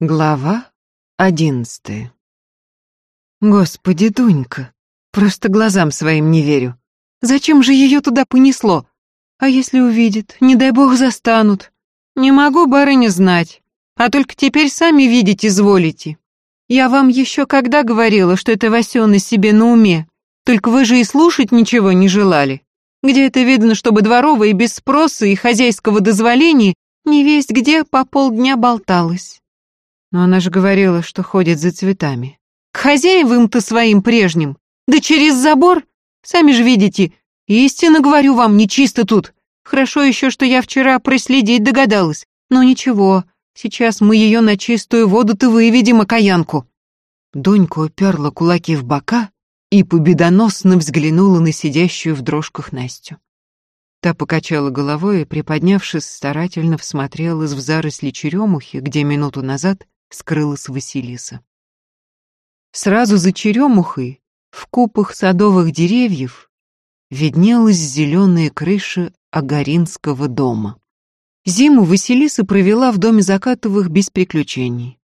Глава одиннадцатая. Господи, Дунька, просто глазам своим не верю. Зачем же ее туда понесло? А если увидит, не дай бог застанут. Не могу, барыня, знать. А только теперь сами видеть изволите. Я вам еще когда говорила, что это Васёна себе на уме? Только вы же и слушать ничего не желали. Где это видно, чтобы дворовая без спроса и хозяйского дозволения невесть где по полдня болталась? Но она же говорила, что ходит за цветами. К хозяевам-то своим прежним. Да через забор. Сами же видите, истинно говорю вам, нечисто тут. Хорошо еще, что я вчера проследить догадалась. Но ничего, сейчас мы ее на чистую воду-то выведем, окаянку. Донька уперла кулаки в бока и победоносно взглянула на сидящую в дрожках Настю. Та покачала головой и, приподнявшись, старательно всмотрелась в заросли черемухи, где минуту назад скрылась Василиса. Сразу за черемухой, в купах садовых деревьев, виднелась зеленая крыша Агаринского дома. Зиму Василиса провела в доме Закатовых без приключений.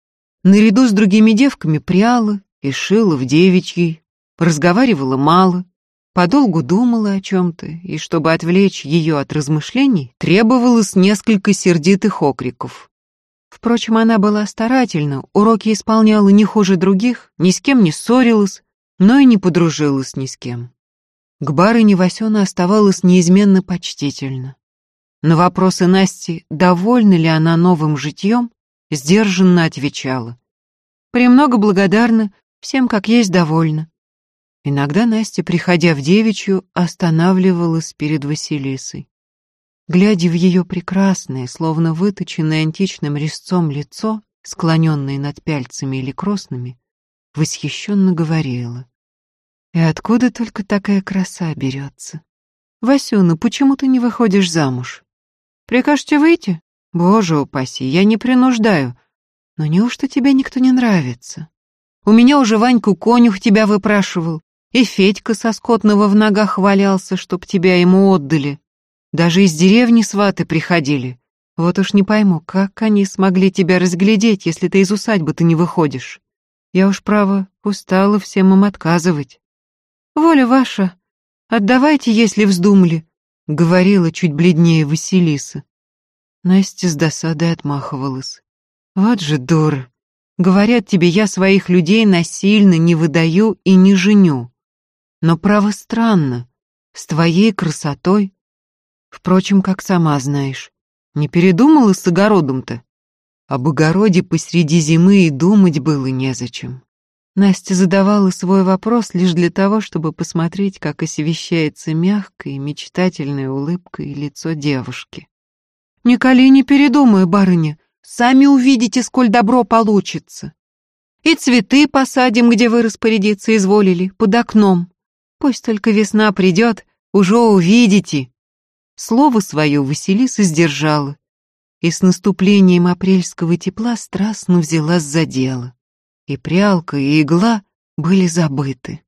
Наряду с другими девками пряла и шила в девичьей, разговаривала мало, подолгу думала о чем-то, и чтобы отвлечь ее от размышлений, требовалось несколько сердитых окриков. Впрочем, она была старательна, уроки исполняла не хуже других, ни с кем не ссорилась, но и не подружилась ни с кем. К барыне Васёна оставалась неизменно почтительна. На вопросы Насти, довольна ли она новым житьем, сдержанно отвечала. «Премного благодарна, всем как есть довольна». Иногда Настя, приходя в девичью, останавливалась перед Василисой. Глядя в ее прекрасное, словно выточенное античным резцом лицо, склоненное над пяльцами или кроснами, восхищенно говорила. «И откуда только такая краса берется? Васюна, почему ты не выходишь замуж? Прикажете выйти? Боже упаси, я не принуждаю. Но неужто тебе никто не нравится? У меня уже Ваньку конюх тебя выпрашивал, и Федька со скотного в ногах валялся, чтоб тебя ему отдали. Даже из деревни сваты приходили. Вот уж не пойму, как они смогли тебя разглядеть, если ты из усадьбы-то не выходишь. Я уж, право, устала всем им отказывать. Воля ваша, отдавайте, если вздумали, — говорила чуть бледнее Василиса. Настя с досадой отмахивалась. Вот же дура. Говорят тебе, я своих людей насильно не выдаю и не женю. Но право странно, с твоей красотой Впрочем, как сама знаешь, не передумала с огородом-то? Об огороде посреди зимы и думать было незачем. Настя задавала свой вопрос лишь для того, чтобы посмотреть, как освещается мягкой мечтательной улыбкой лицо девушки. «Николи не передумай, барыня, сами увидите, сколь добро получится. И цветы посадим, где вы распорядиться изволили, под окном. Пусть только весна придет, уже увидите». Слово свое Василиса сдержала и с наступлением апрельского тепла страстно взялась за дело. И прялка, и игла были забыты.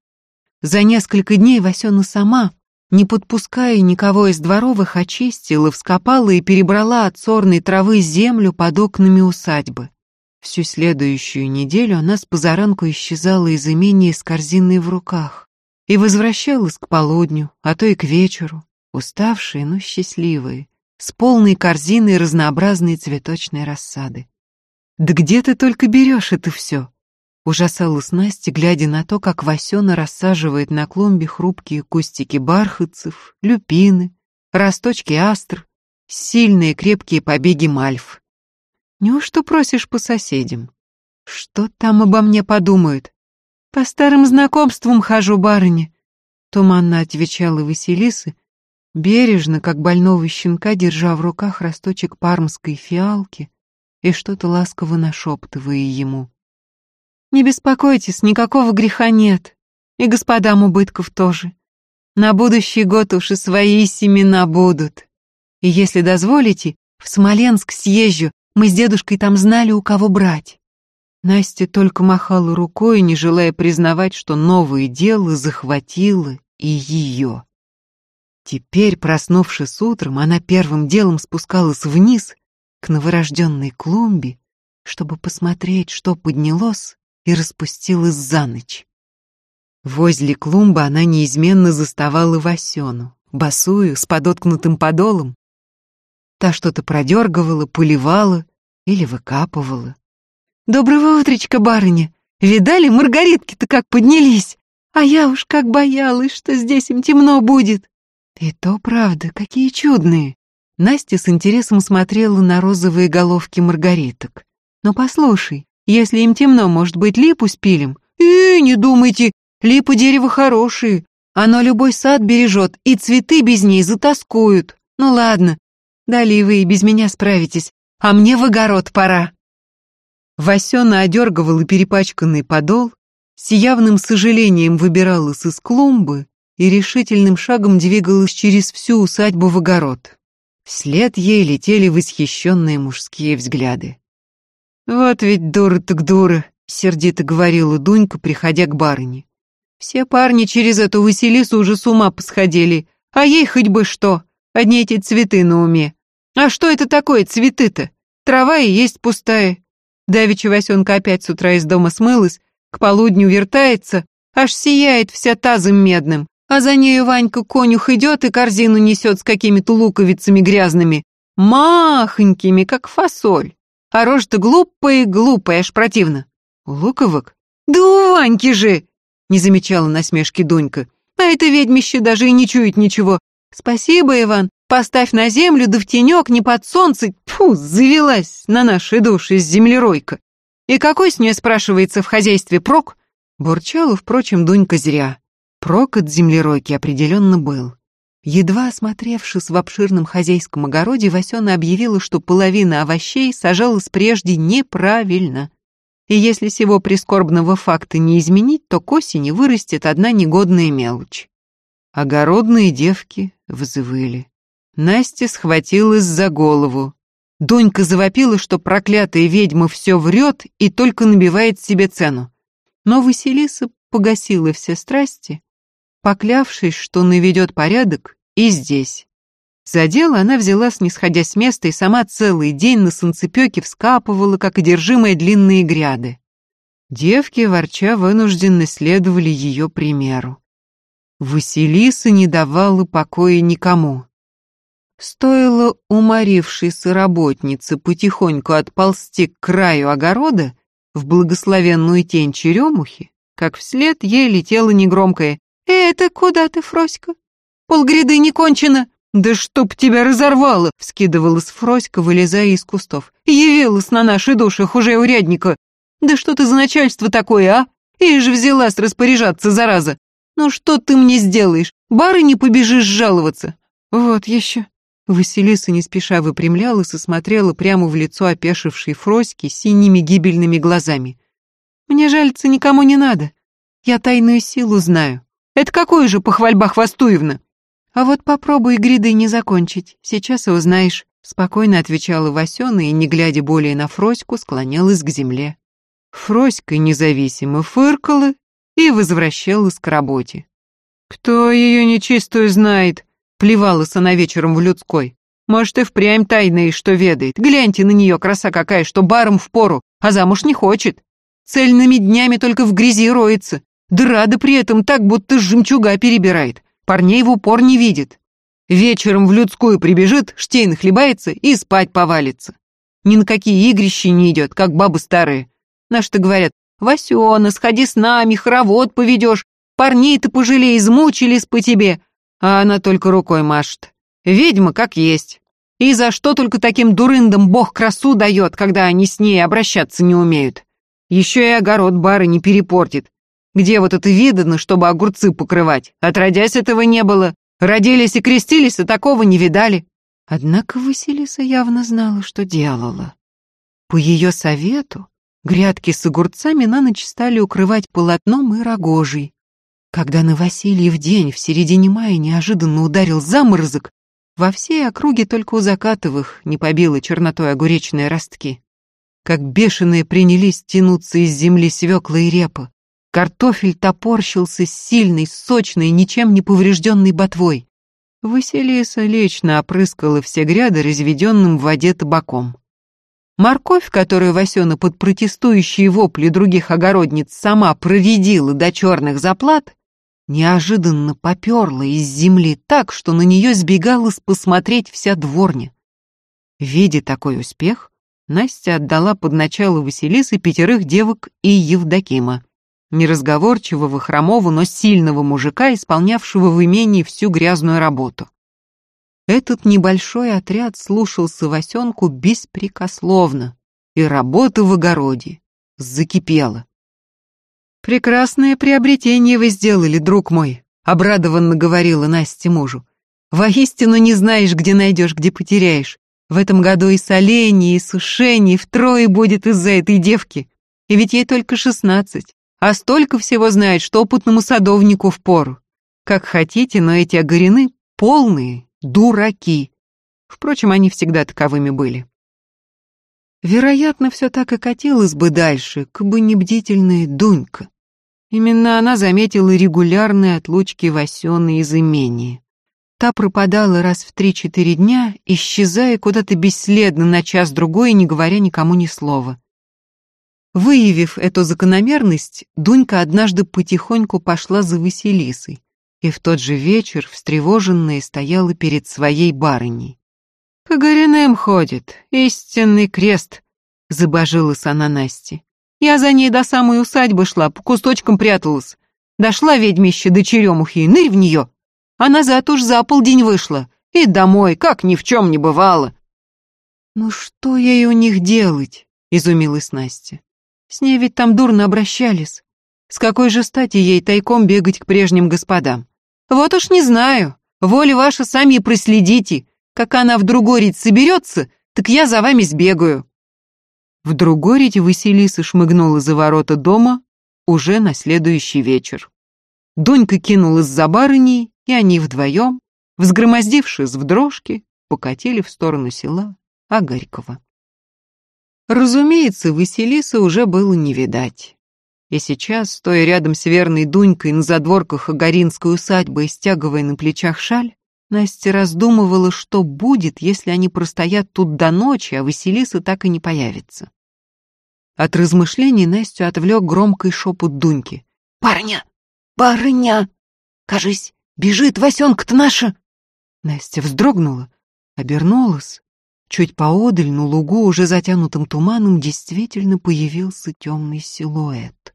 За несколько дней Васена сама, не подпуская никого из дворовых, очистила, вскопала и перебрала от сорной травы землю под окнами усадьбы. Всю следующую неделю она с позаранку исчезала из имения с корзиной в руках и возвращалась к полудню, а то и к вечеру, уставшие, но счастливые, с полной корзиной разнообразной цветочной рассады. «Да где ты только берешь это все?» Ужасалась Настя, глядя на то, как Васена рассаживает на клумбе хрупкие кустики бархатцев, люпины, росточки астр, сильные крепкие побеги мальв. «Неужто просишь по соседям? Что там обо мне подумают? По старым знакомствам хожу, барыня», — туманно отвечала Василиса, бережно, как больного щенка, держа в руках росточек пармской фиалки и что-то ласково нашептывая ему. «Не беспокойтесь, никакого греха нет, и господам убытков тоже. На будущий год уж и свои семена будут. И если дозволите, в Смоленск съезжу, мы с дедушкой там знали, у кого брать». Настя только махала рукой, не желая признавать, что новое дело захватило и ее. Теперь, проснувшись утром, она первым делом спускалась вниз к новорожденной клумбе чтобы посмотреть, что поднялось и распустилось за ночь. Возле клумбы она неизменно заставала Васену, босую, с подоткнутым подолом. Та что-то продергивала, поливала или выкапывала. «Доброго утречка, барыня! Видали, маргаритки-то как поднялись! А я уж как боялась, что здесь им темно будет!» «И то правда, какие чудные!» Настя с интересом смотрела на розовые головки маргариток. «Но послушай, если им темно, может быть, липу спилим?» «И, не думайте, липа дерево хорошие. Оно любой сад бережет, и цветы без ней затаскуют. Ну ладно, дали вы и без меня справитесь, а мне в огород пора». Васена одергивала перепачканный подол, с явным сожалением выбиралась из клумбы и решительным шагом двигалась через всю усадьбу в огород. Вслед ей летели восхищенные мужские взгляды. «Вот ведь дура так дура», — сердито говорила Дунька, приходя к барыне. «Все парни через эту Василису уже с ума посходили, а ей хоть бы что, одни эти цветы на уме. А что это такое цветы-то? Трава и есть пустая. Давича Васенка опять с утра из дома смылась, к полудню вертается, аж сияет вся тазом медным, а за нею Ванька конюх идет и корзину несет с какими-то луковицами грязными, махонькими, как фасоль. А рожа-то глупая, глупая, аж противно. Луковок? Да у Ваньки же! Не замечала насмешки Дунька. А это ведьмище даже и не чует ничего. Спасибо, Иван, поставь на землю, да в тенек, не под солнце. Фу, завелась на наши души землеройка. И какой с нее, спрашивается, в хозяйстве прок? Бурчала, впрочем, Дунька зря. Прок от землеройки определенно был. Едва осмотревшись в обширном хозяйском огороде, Васена объявила, что половина овощей сажалась прежде неправильно. И если сего прискорбного факта не изменить, то к осени вырастет одна негодная мелочь. Огородные девки взвыли. Настя схватилась за голову. Донька завопила, что проклятая ведьма все врет и только набивает себе цену. Но Василиса погасила все страсти поклявшись, что наведет порядок и здесь. За дело она взялась, не сходя с места, и сама целый день на солнцепёке вскапывала, как одержимые длинные гряды. Девки, ворча, вынужденно следовали ее примеру. Василиса не давала покоя никому. Стоило уморившейся работнице потихоньку отползти к краю огорода в благословенную тень черемухи, как вслед ей летело негромкое «Это куда ты, Фроська? Полгряды не кончено!» «Да чтоб тебя разорвало!» — вскидывалась Фроська, вылезая из кустов. «Явилась на наши души хуже урядника! Да что ты за начальство такое, а? И же взялась распоряжаться, зараза! Ну что ты мне сделаешь? Бары не побежишь жаловаться!» «Вот еще!» Василиса не спеша выпрямлялась и смотрела прямо в лицо опешившей Фроськи синими гибельными глазами. «Мне жальца никому не надо. Я тайную силу знаю. Это какое же похвальба Хвостуевна? А вот попробуй гряды не закончить, сейчас и узнаешь. Спокойно отвечала Васёна и, не глядя более на Фроську, склонялась к земле. Фроська независимо фыркала и возвращалась к работе. «Кто ее нечистую знает?» — плевалась она вечером в людской. «Может, и впрямь тайные, что ведает. Гляньте на нее, краса какая, что баром впору, а замуж не хочет. Цельными днями только в грязи роется. Да рада при этом так, будто жемчуга перебирает. Парней в упор не видит. Вечером в людскую прибежит, штейн хлебается и спать повалится. Ни на какие игрища не идет, как бабы старые. Наши-то говорят, «Васёна, сходи с нами, хоровод поведешь, парней-то пожалей, измучились по тебе». А она только рукой машет. Ведьма как есть. И за что только таким дурындам бог красу дает, когда они с ней обращаться не умеют. Еще и огород бары не перепортит. Где вот это видано, чтобы огурцы покрывать? Отродясь этого не было. Родились и крестились, а такого не видали. Однако Василиса явно знала, что делала. По ее совету грядки с огурцами на ночь стали укрывать полотном и рогожей. Когда на Васильев день в середине мая неожиданно ударил заморозок, во всей округе только у Закатовых не побило чернотой огуречные ростки. Как бешеные принялись тянуться из земли свекла и репа. Картофель топорщился с сильной, сочной, ничем не поврежденной ботвой. Василиса лично опрыскала все гряды разведенным в воде табаком. Морковь, которую Васена под протестующие вопли других огородниц сама проредила до черных заплат, неожиданно поперла из земли так, что на нее сбегалась посмотреть вся дворня. Видя такой успех, Настя отдала под начало Василисы пятерых девок и Евдокима, неразговорчивого, хромого, но сильного мужика, исполнявшего в имении всю грязную работу. Этот небольшой отряд слушался Васенку беспрекословно, и работа в огороде закипела. «Прекрасное приобретение вы сделали, друг мой», — обрадованно говорила Настя мужу. «Воистину не знаешь, где найдешь, где потеряешь. В этом году и соление, и сушение втрое будет из-за этой девки. И ведь ей только шестнадцать, а столько всего знает, что опытному садовнику впору. Как хотите, но эти огорены полные дураки. Впрочем, они всегда таковыми были. Вероятно, все так и катилось бы дальше, как бы не бдительная Дунька. Именно она заметила регулярные отлучки Васёны из имения. Та пропадала раз в три-четыре дня, исчезая куда-то бесследно на час-другой, не говоря никому ни слова. Выявив эту закономерность, Дунька однажды потихоньку пошла за Василисой, и в тот же вечер, встревоженная, стояла перед своей барыней. «К Горинем ходит, истинный крест», — забожилась она Насте. Я за ней до самой усадьбы шла, по кусточкам пряталась. Дошла ведьмище до черемухи, нырь в нее. А назад уж за полдень вышла. И домой, как ни в чем не бывало. «Ну что ей у них делать?» — изумилась Настя. «С ней ведь там дурно обращались. С какой же стати ей тайком бегать к прежним господам? Вот уж не знаю. Воля ваша сами проследите. Как она в другорить соберется, так я за вами сбегаю». В Другорите Василиса шмыгнула за ворота дома уже на следующий вечер. Донька кинулась за барыней, и они вдвоем, взгромоздившись в дрожки, покатили в сторону села Агарькова. Разумеется, Василиса уже было не видать. И сейчас, стоя рядом с верной Дунькой на задворках Агаринской усадьбы и стягивая на плечах шаль, Настя раздумывала, что будет, если они простоят тут до ночи, а Василиса так и не появится. От размышлений Настю отвлек громкий шепот Дуньки. «Барыня! Барыня! Кажись, бежит Васенка-то наша!» Настя вздрогнула, обернулась. Чуть поодаль, на лугу, уже затянутым туманом, действительно появился темный силуэт.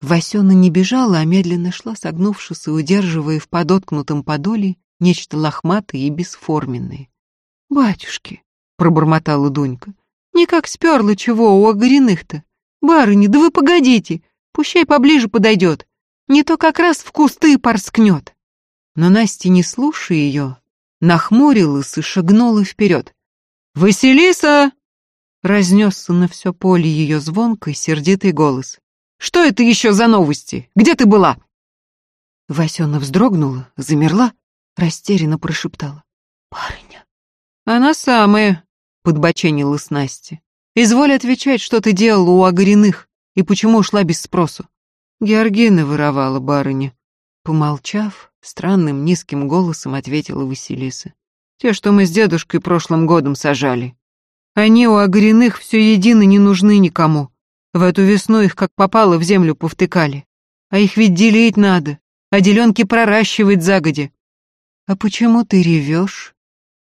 Васена не бежала, а медленно шла, согнувшись и удерживая в подоткнутом подоле нечто лохматое и бесформенное. «Батюшки!» — пробормотала Дунька. «Никак сперла чего у огоряных-то! Барыня, да вы погодите! Пущай поближе подойдет! Не то как раз в кусты порскнет!» Но Настя, не слушая ее, нахмурилась и шагнула вперед. «Василиса!» — разнесся на все поле ее звонкой, сердитый голос. «Что это еще за новости? Где ты была?» Васена вздрогнула, замерла, растерянно прошептала. «Барыня». «Она самая», — подбоченилась Настя. «Изволь отвечать, что ты делала у Огоряных и почему ушла без спросу». Георгина воровала барыня. Помолчав, странным низким голосом ответила Василиса. «Те, что мы с дедушкой прошлым годом сажали. Они у Огоряных все едино не нужны никому. В эту весну их как попало в землю повтыкали. А их ведь делить надо, а деленки проращивать загоди. «А почему ты ревешь?»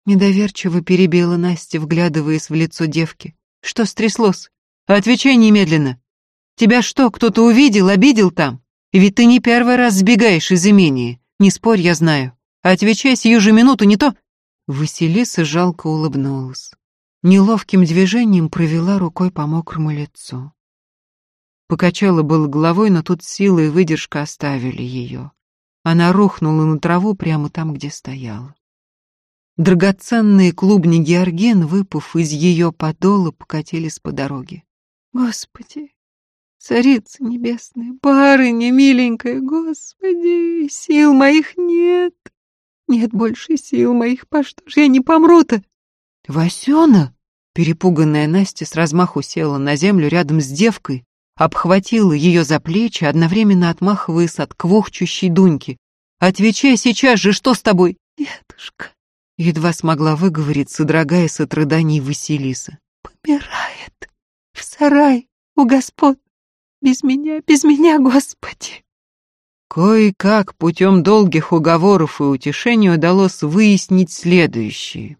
Недоверчиво перебила Настя, вглядываясь в лицо девки. «Что стряслось? Отвечай немедленно. Тебя что, кто-то увидел, обидел там? Ведь ты не первый раз сбегаешь из имения. Не спорь, я знаю. Отвечай сию же минуту, не то...» Василиса жалко улыбнулась. Неловким движением провела рукой по мокрому лицу. Покачала было головой, но тут сила и выдержка оставили ее. Она рухнула на траву прямо там, где стояла. Драгоценные клубни георген, выпав из ее подола, покатились по дороге. Господи, царица небесная, барыня миленькая, Господи, сил моих нет. Нет больше сил моих, по что ж я не помру-то? Васена, перепуганная Настя с размаху села на землю рядом с девкой, обхватила ее за плечи, одновременно отмахиваясь от квохчущей Дуньки. «Отвечай сейчас же, что с тобой?» «Дедушка», — едва смогла выговорить, содрогаясь от рыданий Василиса. «Помирает». сарай, у господ. Без меня, без меня, Господи!» Кое-как путем долгих уговоров и утешений удалось выяснить следующее.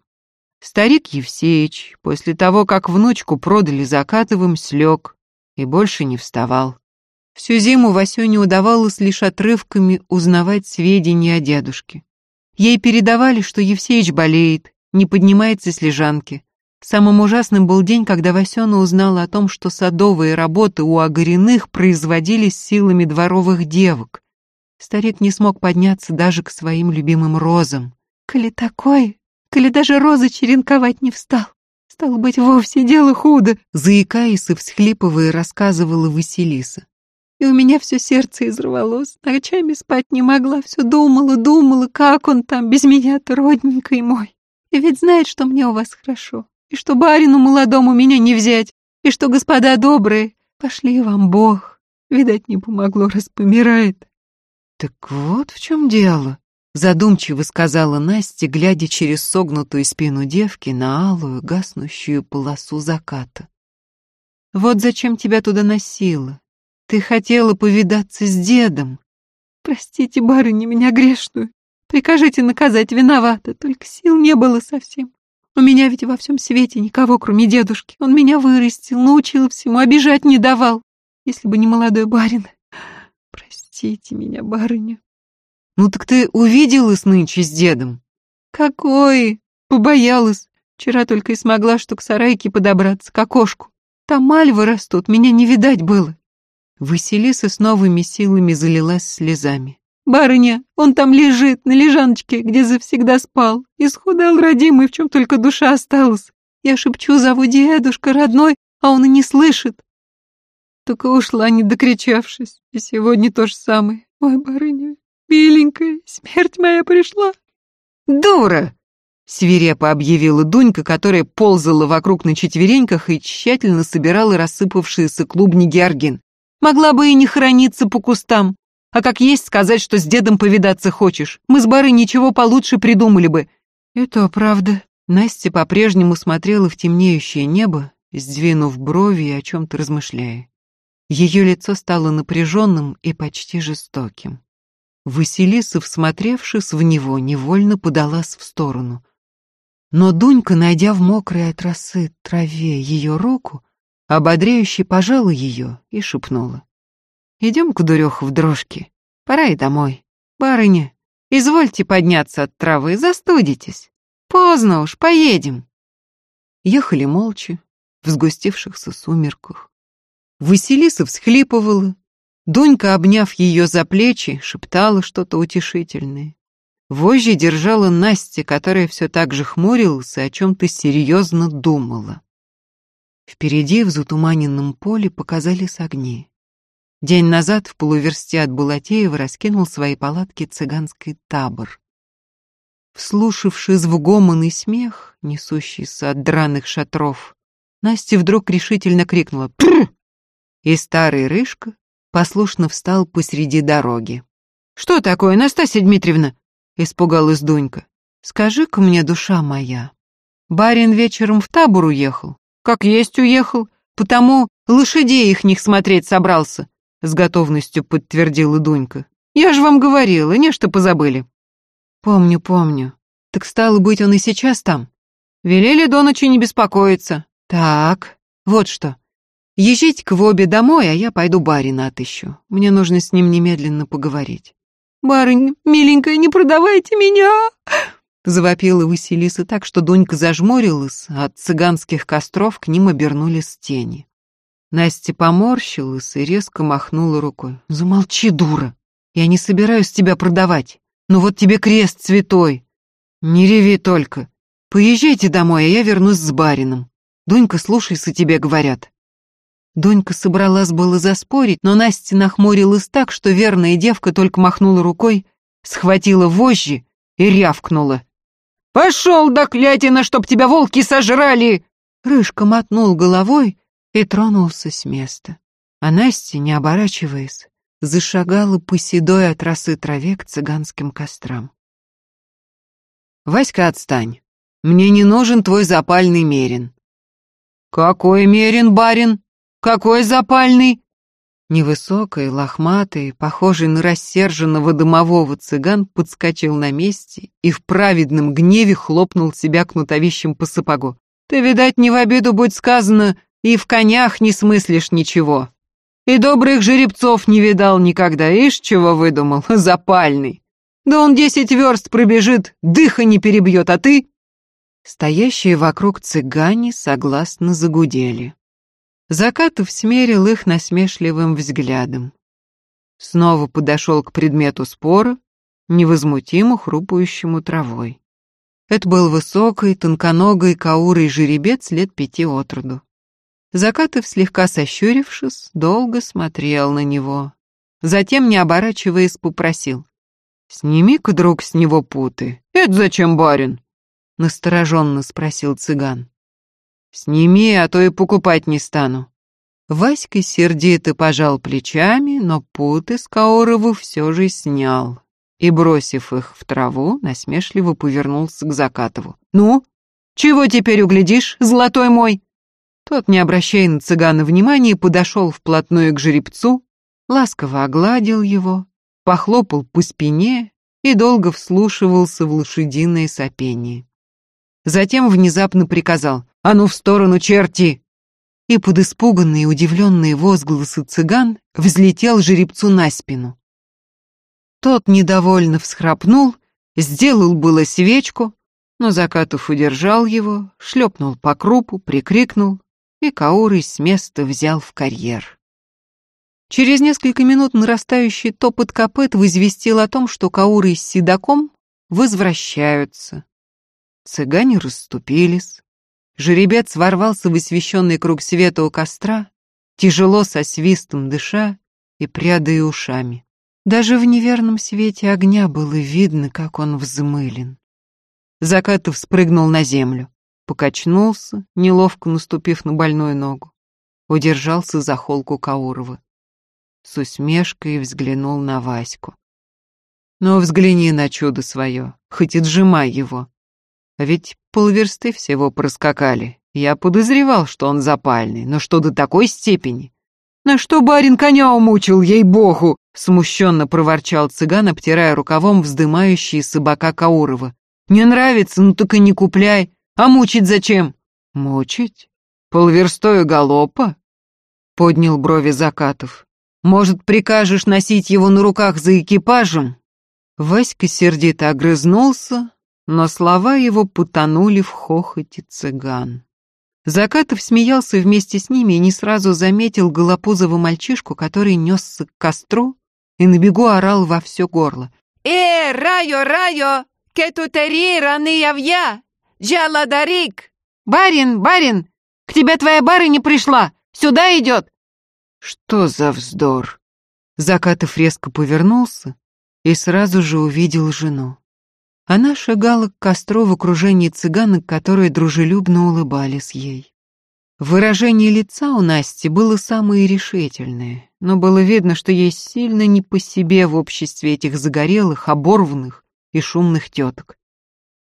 Старик Евсеич, после того, как внучку продали Закатовым, слег и больше не вставал. Всю зиму Васюне удавалось лишь отрывками узнавать сведения о дедушке. Ей передавали, что Евсеич болеет, не поднимается с лежанки. Самым ужасным был день, когда Васена узнала о том, что садовые работы у Огариных производились силами дворовых девок. Старик не смог подняться даже к своим любимым розам. «Коли такой, коли даже розы черенковать не встал, стало быть, вовсе дело худо», заикаясь и всхлипывая, рассказывала Василиса и у меня все сердце изрвалось. Ночами спать не могла, все думала, думала, как он там без меня-то, родненький мой. И ведь знает, что мне у вас хорошо, и что барину молодому меня не взять, и что господа добрые, пошли вам Бог. Видать, не помогло, раз помирает. Так вот в чем дело, задумчиво сказала Настя, глядя через согнутую спину девки на алую, гаснущую полосу заката. Вот зачем тебя туда носило? Ты хотела повидаться с дедом. Простите, барыня, меня грешную. Прикажите наказать, виновата, только сил не было совсем. У меня ведь во всем свете никого, кроме дедушки. Он меня вырастил, научил всему, обижать не давал. Если бы не молодой барин. Простите меня, барыня. Ну так ты увиделась нынче с дедом? Какой? Побоялась. Вчера только и смогла, что к сарайке подобраться, к окошку. Там мальвы растут, меня не видать было. Василиса с новыми силами залилась слезами. «Барыня, он там лежит, на лежаночке, где завсегда спал. Исхудал родимый, в чем только душа осталась. Я шепчу, зову дедушка родной, а он и не слышит. Только ушла, не докричавшись. И сегодня то же самое. Ой, барыня, миленькая, смерть моя пришла». «Дура!» — свирепо объявила Дунька, которая ползала вокруг на четвереньках и тщательно собирала рассыпавшиеся клубни георгин. Могла бы и не храниться по кустам. А как есть сказать, что с дедом повидаться хочешь. Мы с Барой ничего получше придумали бы. Это правда. Настя по-прежнему смотрела в темнеющее небо, сдвинув брови и о чем-то размышляя. Ее лицо стало напряженным и почти жестоким. Василиса, всмотревшись в него, невольно подалась в сторону. Но Дунька, найдя в мокрой от росы траве ее руку, ободряюще пожала ее и шепнула. «Идем-ка, дуреха, в дрожки. Пора и домой. Барыня, извольте подняться от травы, застудитесь. Поздно уж, поедем». Ехали молча, в сгустившихся сумерках. Василиса всхлипывала, Дунька, обняв ее за плечи, шептала что-то утешительное. Вожжи держала Настя, которая все так же хмурилась и о чем-то серьезно думала. Впереди в затуманенном поле показались огни. День назад в полуверсте от Булатеева раскинул свои палатки цыганский табор. Вслушавшись в гомон и смех, несущийся от драных шатров, Настя вдруг решительно крикнула «Прррр!» И старый Рыжка послушно встал посреди дороги. «Что такое, Настасья Дмитриевна?» — испугалась Дунька. «Скажи-ка мне, душа моя, барин вечером в табор уехал, как есть уехал, потому лошадей их них смотреть собрался, с готовностью подтвердила Дунька. Я же вам говорила, не что позабыли. Помню, помню. Так стало быть, он и сейчас там. Велели до ночи не беспокоиться. Так, вот что. Езжайте-ка в обе домой, а я пойду барина отыщу. Мне нужно с ним немедленно поговорить. Барыня, миленькая, не продавайте меня! Завопила Василиса так, что Дунька зажмурилась, а от цыганских костров к ним обернулись тени. Настя поморщилась и резко махнула рукой. «Замолчи, дура! Я не собираюсь тебя продавать. Ну вот тебе крест святой. Не реви только. Поезжайте домой, а я вернусь с барином. Дунька, слушайся, тебе говорят». Дунька собралась было заспорить, но Настя нахмурилась так, что верная девка только махнула рукой, схватила вожжи и рявкнула. «Пошел, доклятина, чтоб тебя волки сожрали!» Рыжка мотнул головой и тронулся с места. А Настя, не оборачиваясь, зашагала по седой от росы траве к цыганским кострам. «Васька, отстань. Мне не нужен твой запальный мерин». «Какой мерин, барин?» Какой запальный?» Невысокий, лохматый, похожий на рассерженного домового цыган, подскочил на месте и в праведном гневе хлопнул себя кнутовищем по сапогу. «Ты, видать, не в обиду будь сказано, и в конях не смыслишь ничего. И добрых жеребцов не видал никогда, ишь, чего выдумал, запальный. Да он десять верст пробежит, дыха не перебьет, а ты...» Стоящие вокруг цыгане согласно загудели. Закатов смерил их насмешливым взглядом. Снова подошел к предмету спора, невозмутимо хрупающему травой. Это был высокий, тонконогий каурый жеребец лет пяти от роду. Закатов, слегка сощурившись, долго смотрел на него. Затем, не оборачиваясь, попросил. «Сними-ка, друг, с него путы. Это зачем, барин?» — настороженно спросил цыган. «Сними, а то и покупать не стану». Васька сердито пожал плечами, но путы с Каорову все же снял и, бросив их в траву, насмешливо повернулся к Закатову. «Ну, чего теперь углядишь, золотой мой?» Тот, не обращая на цыгана внимания, подошел вплотную к жеребцу, ласково огладил его, похлопал по спине и долго вслушивался в лошадиное сопение. Затем внезапно приказал «А ну в сторону, черти!» И под испуганные и удивленные возгласы цыган взлетел жеребцу на спину. Тот недовольно всхрапнул, сделал было свечку, но Закатов удержал его, шлепнул по крупу, прикрикнул, и Каурый с места взял в карьер. Через несколько минут нарастающий топот копыт возвестил о том, что Каурый с Седаком возвращаются. Цыгане расступились. Жеребец ворвался в освещенный круг света у костра, тяжело со свистом дыша и прядая ушами. Даже в неверном свете огня было видно, как он взмылен. Закатов спрыгнул на землю, покачнулся, неловко наступив на больную ногу. Удержался за холку Каурова. С усмешкой взглянул на Ваську. «Ну, взгляни на чудо свое, хоть и сжимай его. А ведь полверсты всего проскакали. Я подозревал, что он запальный, но что до такой степени? На что барин коня умучил, ей-богу!» Смущенно проворчал цыган, обтирая рукавом вздымающие собака Каурова. «Не нравится, ну так и не купляй. А мучить зачем?» «Мучить? Полверстою галопа?» Поднял брови Закатов. «Может, прикажешь носить его на руках за экипажем?» Васька сердито огрызнулся, но слова его потонули в хохоте цыган. Закатов смеялся вместе с ними и не сразу заметил голопузого мальчишку, который несся к костру и на бегу орал во все горло. «Э, райо, райо, кетутери раны явья, джаладарик!» «Барин, барин, к тебе твоя барыня пришла, сюда идет!» «Что за вздор?» Закатов резко повернулся и сразу же увидел жену. Она шагала к костру в окружении цыганок, которые дружелюбно улыбались ей. Выражение лица у Насти было самое решительное, но было видно, что ей сильно не по себе в обществе этих загорелых, оборванных и шумных теток.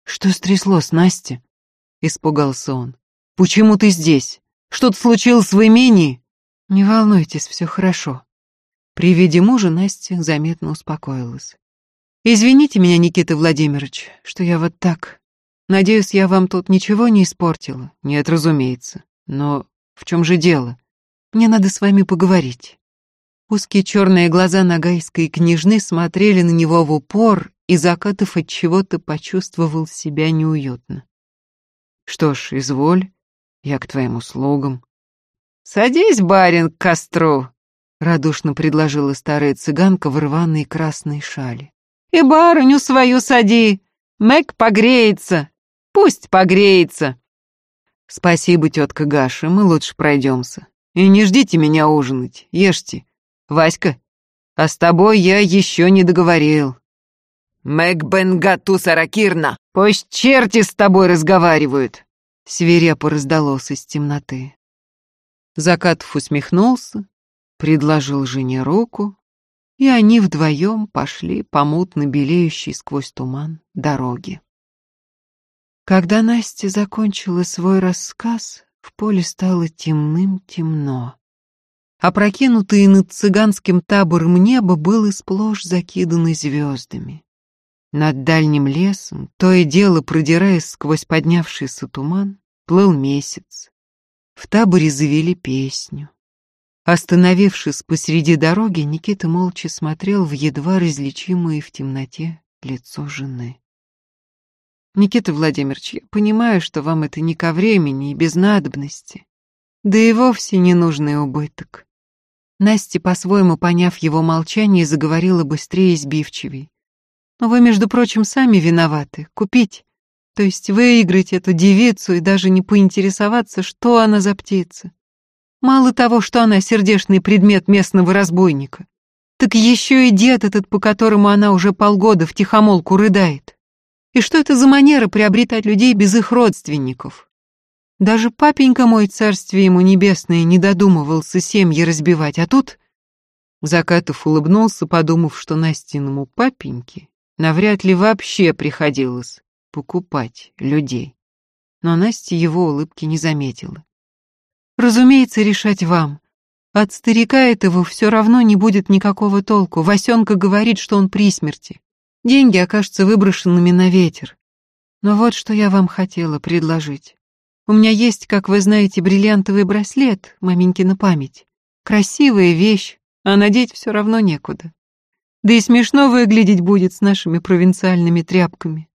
«Что стряслось, Настя?» — испугался он. «Почему ты здесь? Что-то случилось в имении?» «Не волнуйтесь, все хорошо». При виде мужа Настя заметно успокоилась. Извините меня, Никита Владимирович, что я вот так. Надеюсь, я вам тут ничего не испортила. Нет, разумеется. Но в чем же дело? Мне надо с вами поговорить. Узкие черные глаза нагайской княжны смотрели на него в упор, и Закатов от чего-то почувствовал себя неуютно. Что ж, изволь, я к твоим услугам. Садись, барин, к костру, радушно предложила старая цыганка в рваной красной шали. И барыню свою сади. Мэг погреется. Пусть погреется. Спасибо, тетка Гаша, мы лучше пройдемся. И не ждите меня ужинать, ешьте. Васька, а с тобой я еще не договорил. Мэг Бенгату Саракирна, пусть черти с тобой разговаривают. Свирепо раздалось из темноты. Закатов усмехнулся, предложил жене руку, и они вдвоем пошли по мутно белеющей сквозь туман дороге. Когда Настя закончила свой рассказ, в поле стало темным-темно. Опрокинутое над цыганским табором небо было сплошь закидано звездами. Над дальним лесом, то и дело продираясь сквозь поднявшийся туман, плыл месяц. В таборе завели песню. Остановившись посреди дороги, Никита молча смотрел в едва различимое в темноте лицо жены. «Никита Владимирович, я понимаю, что вам это не ко времени и без надобности, да и вовсе ненужный убыток». Настя, по-своему поняв его молчание, заговорила быстрее и сбивчивей. «Но вы, между прочим, сами виноваты. Купить, то есть выиграть эту девицу и даже не поинтересоваться, что она за птица. Мало того, что она сердечный предмет местного разбойника, так еще и дед этот, по которому она уже полгода в тихомолку рыдает. И что это за манера приобретать людей без их родственников? Даже папенька мой, царствие ему небесное, не додумывался семьи разбивать, а тут... Закатов улыбнулся, подумав, что Настиному папеньке навряд ли вообще приходилось покупать людей. Но Настя его улыбки не заметила. Разумеется, решать вам. От старика этого все равно не будет никакого толку. Васенка говорит, что он при смерти. Деньги окажутся выброшенными на ветер. Но вот что я вам хотела предложить. У меня есть, как вы знаете, бриллиантовый браслет, маменькина память. Красивая вещь, а надеть все равно некуда. Да и смешно выглядеть будет с нашими провинциальными тряпками.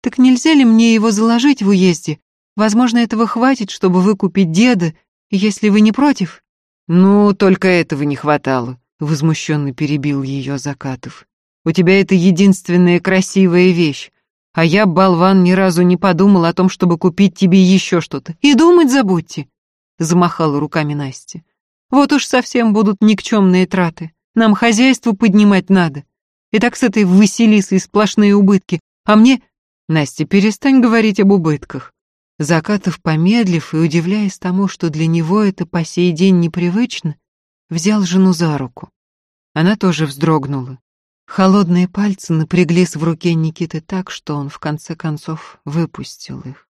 Так нельзя ли мне его заложить в уезде? Возможно, этого хватит, чтобы выкупить деда, если вы не против. Ну, только этого не хватало, возмущенно перебил ее Закатов. У тебя это единственная красивая вещь. А я, болван, ни разу не подумал о том, чтобы купить тебе еще что-то. И думать забудьте, замахала руками Настя. Вот уж совсем будут никчемные траты. Нам хозяйство поднимать надо. И так с этой Василисой сплошные убытки. А мне... Настя, перестань говорить об убытках. Закатов, помедлив и удивляясь тому, что для него это по сей день непривычно, взял жену за руку. Она тоже вздрогнула. Холодные пальцы напряглись в руке Никиты так, что он в конце концов выпустил их.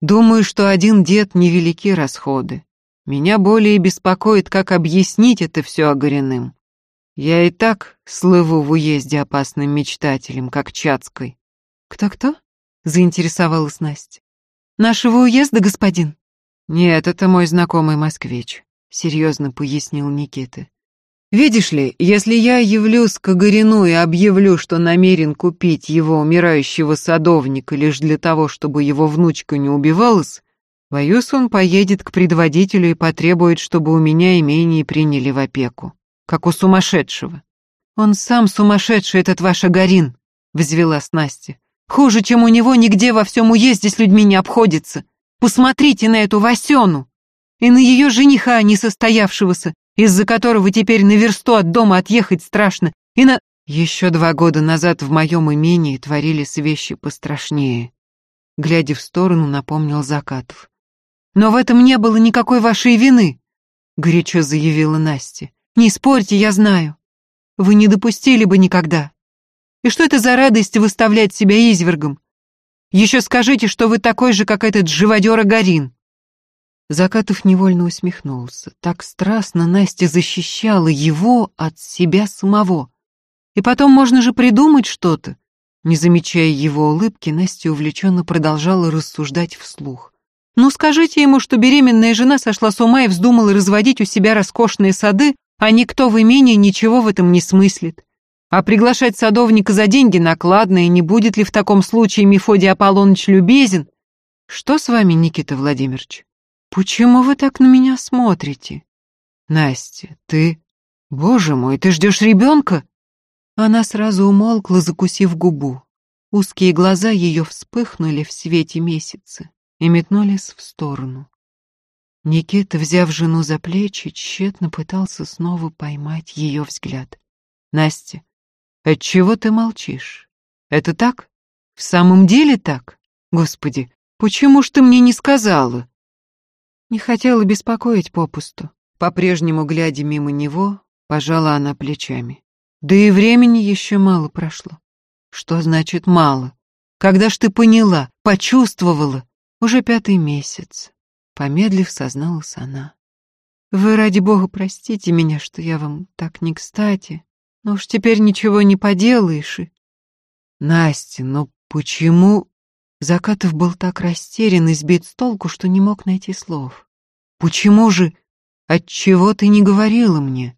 Думаю, что один дед невелики расходы. Меня более беспокоит, как объяснить это все Огариным. Я и так слыву в уезде опасным мечтателем, как Чацкой. Кто-кто? Заинтересовалась Настя. Нашего уезда, господин? Нет, это мой знакомый москвич, серьезно пояснил Никита. Видишь ли, если я явлюсь к Огарину и объявлю, что намерен купить его умирающего садовника лишь для того, чтобы его внучка не убивалась, боюсь, он поедет к предводителю и потребует, чтобы у меня имение приняли в опеку, как у сумасшедшего. Он сам сумасшедший, этот ваш Огарин, взвелась Настя. Хуже, чем у него, нигде во всем уезде с людьми не обходится. Посмотрите на эту Васену и на ее жениха несостоявшегося, из-за которого теперь на версту от дома отъехать страшно, и на... Еще два года назад в моем имении творились вещи пострашнее. Глядя в сторону, напомнил Закатов. Но в этом не было никакой вашей вины, горячо заявила Настя. Не спорьте, я знаю. Вы не допустили бы никогда. И что это за радость выставлять себя извергом? Еще скажите, что вы такой же, как этот живодер Агарин. Закатов невольно усмехнулся. Так страстно Настя защищала его от себя самого. И потом можно же придумать что-то. Не замечая его улыбки, Настя увлеченно продолжала рассуждать вслух. «Ну скажите ему, что беременная жена сошла с ума и вздумала разводить у себя роскошные сады, а никто в имении ничего в этом не смыслит. А приглашать садовника за деньги накладно, и не будет ли в таком случае Мефодий Аполлоныч любезен? Что с вами, Никита Владимирович?» «Почему вы так на меня смотрите?» «Настя, ты... Боже мой, ты ждешь ребенка?» Она сразу умолкла, закусив губу. Узкие глаза ее вспыхнули в свете месяца и метнулись в сторону. Никита, взяв жену за плечи, тщетно пытался снова поймать ее взгляд. «Настя, отчего ты молчишь? Это так? В самом деле так? Господи, почему ж ты мне не сказала?» Не хотела беспокоить попусту. По-прежнему, глядя мимо него, пожала она плечами. Да и времени еще мало прошло. Что значит мало? Когда ж ты поняла, почувствовала? Уже пятый месяц. Помедлив, созналась она. Вы, ради бога, простите меня, что я вам так не кстати. Но уж теперь ничего не поделаешь и... Настя, но почему... Закатов был так растерян и сбит с толку, что не мог найти слов. Почему же... Отчего ты не говорила мне?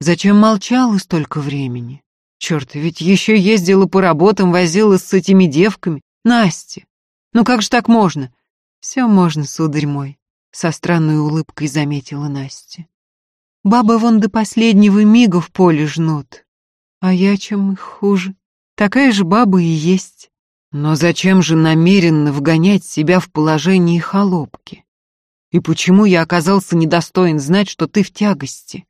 Зачем молчала столько времени? Черт, ведь еще ездила по работам, возилась с этими девками. Настя, ну как же так можно? Все можно, сударь мой со странной улыбкой заметила Настя. Бабы вон до последнего мига в поле жнут. А я чем их хуже? Такая же баба и есть. Но зачем же намеренно вгонять себя в положение холопки? И почему я оказался недостоин знать, что ты в тягости?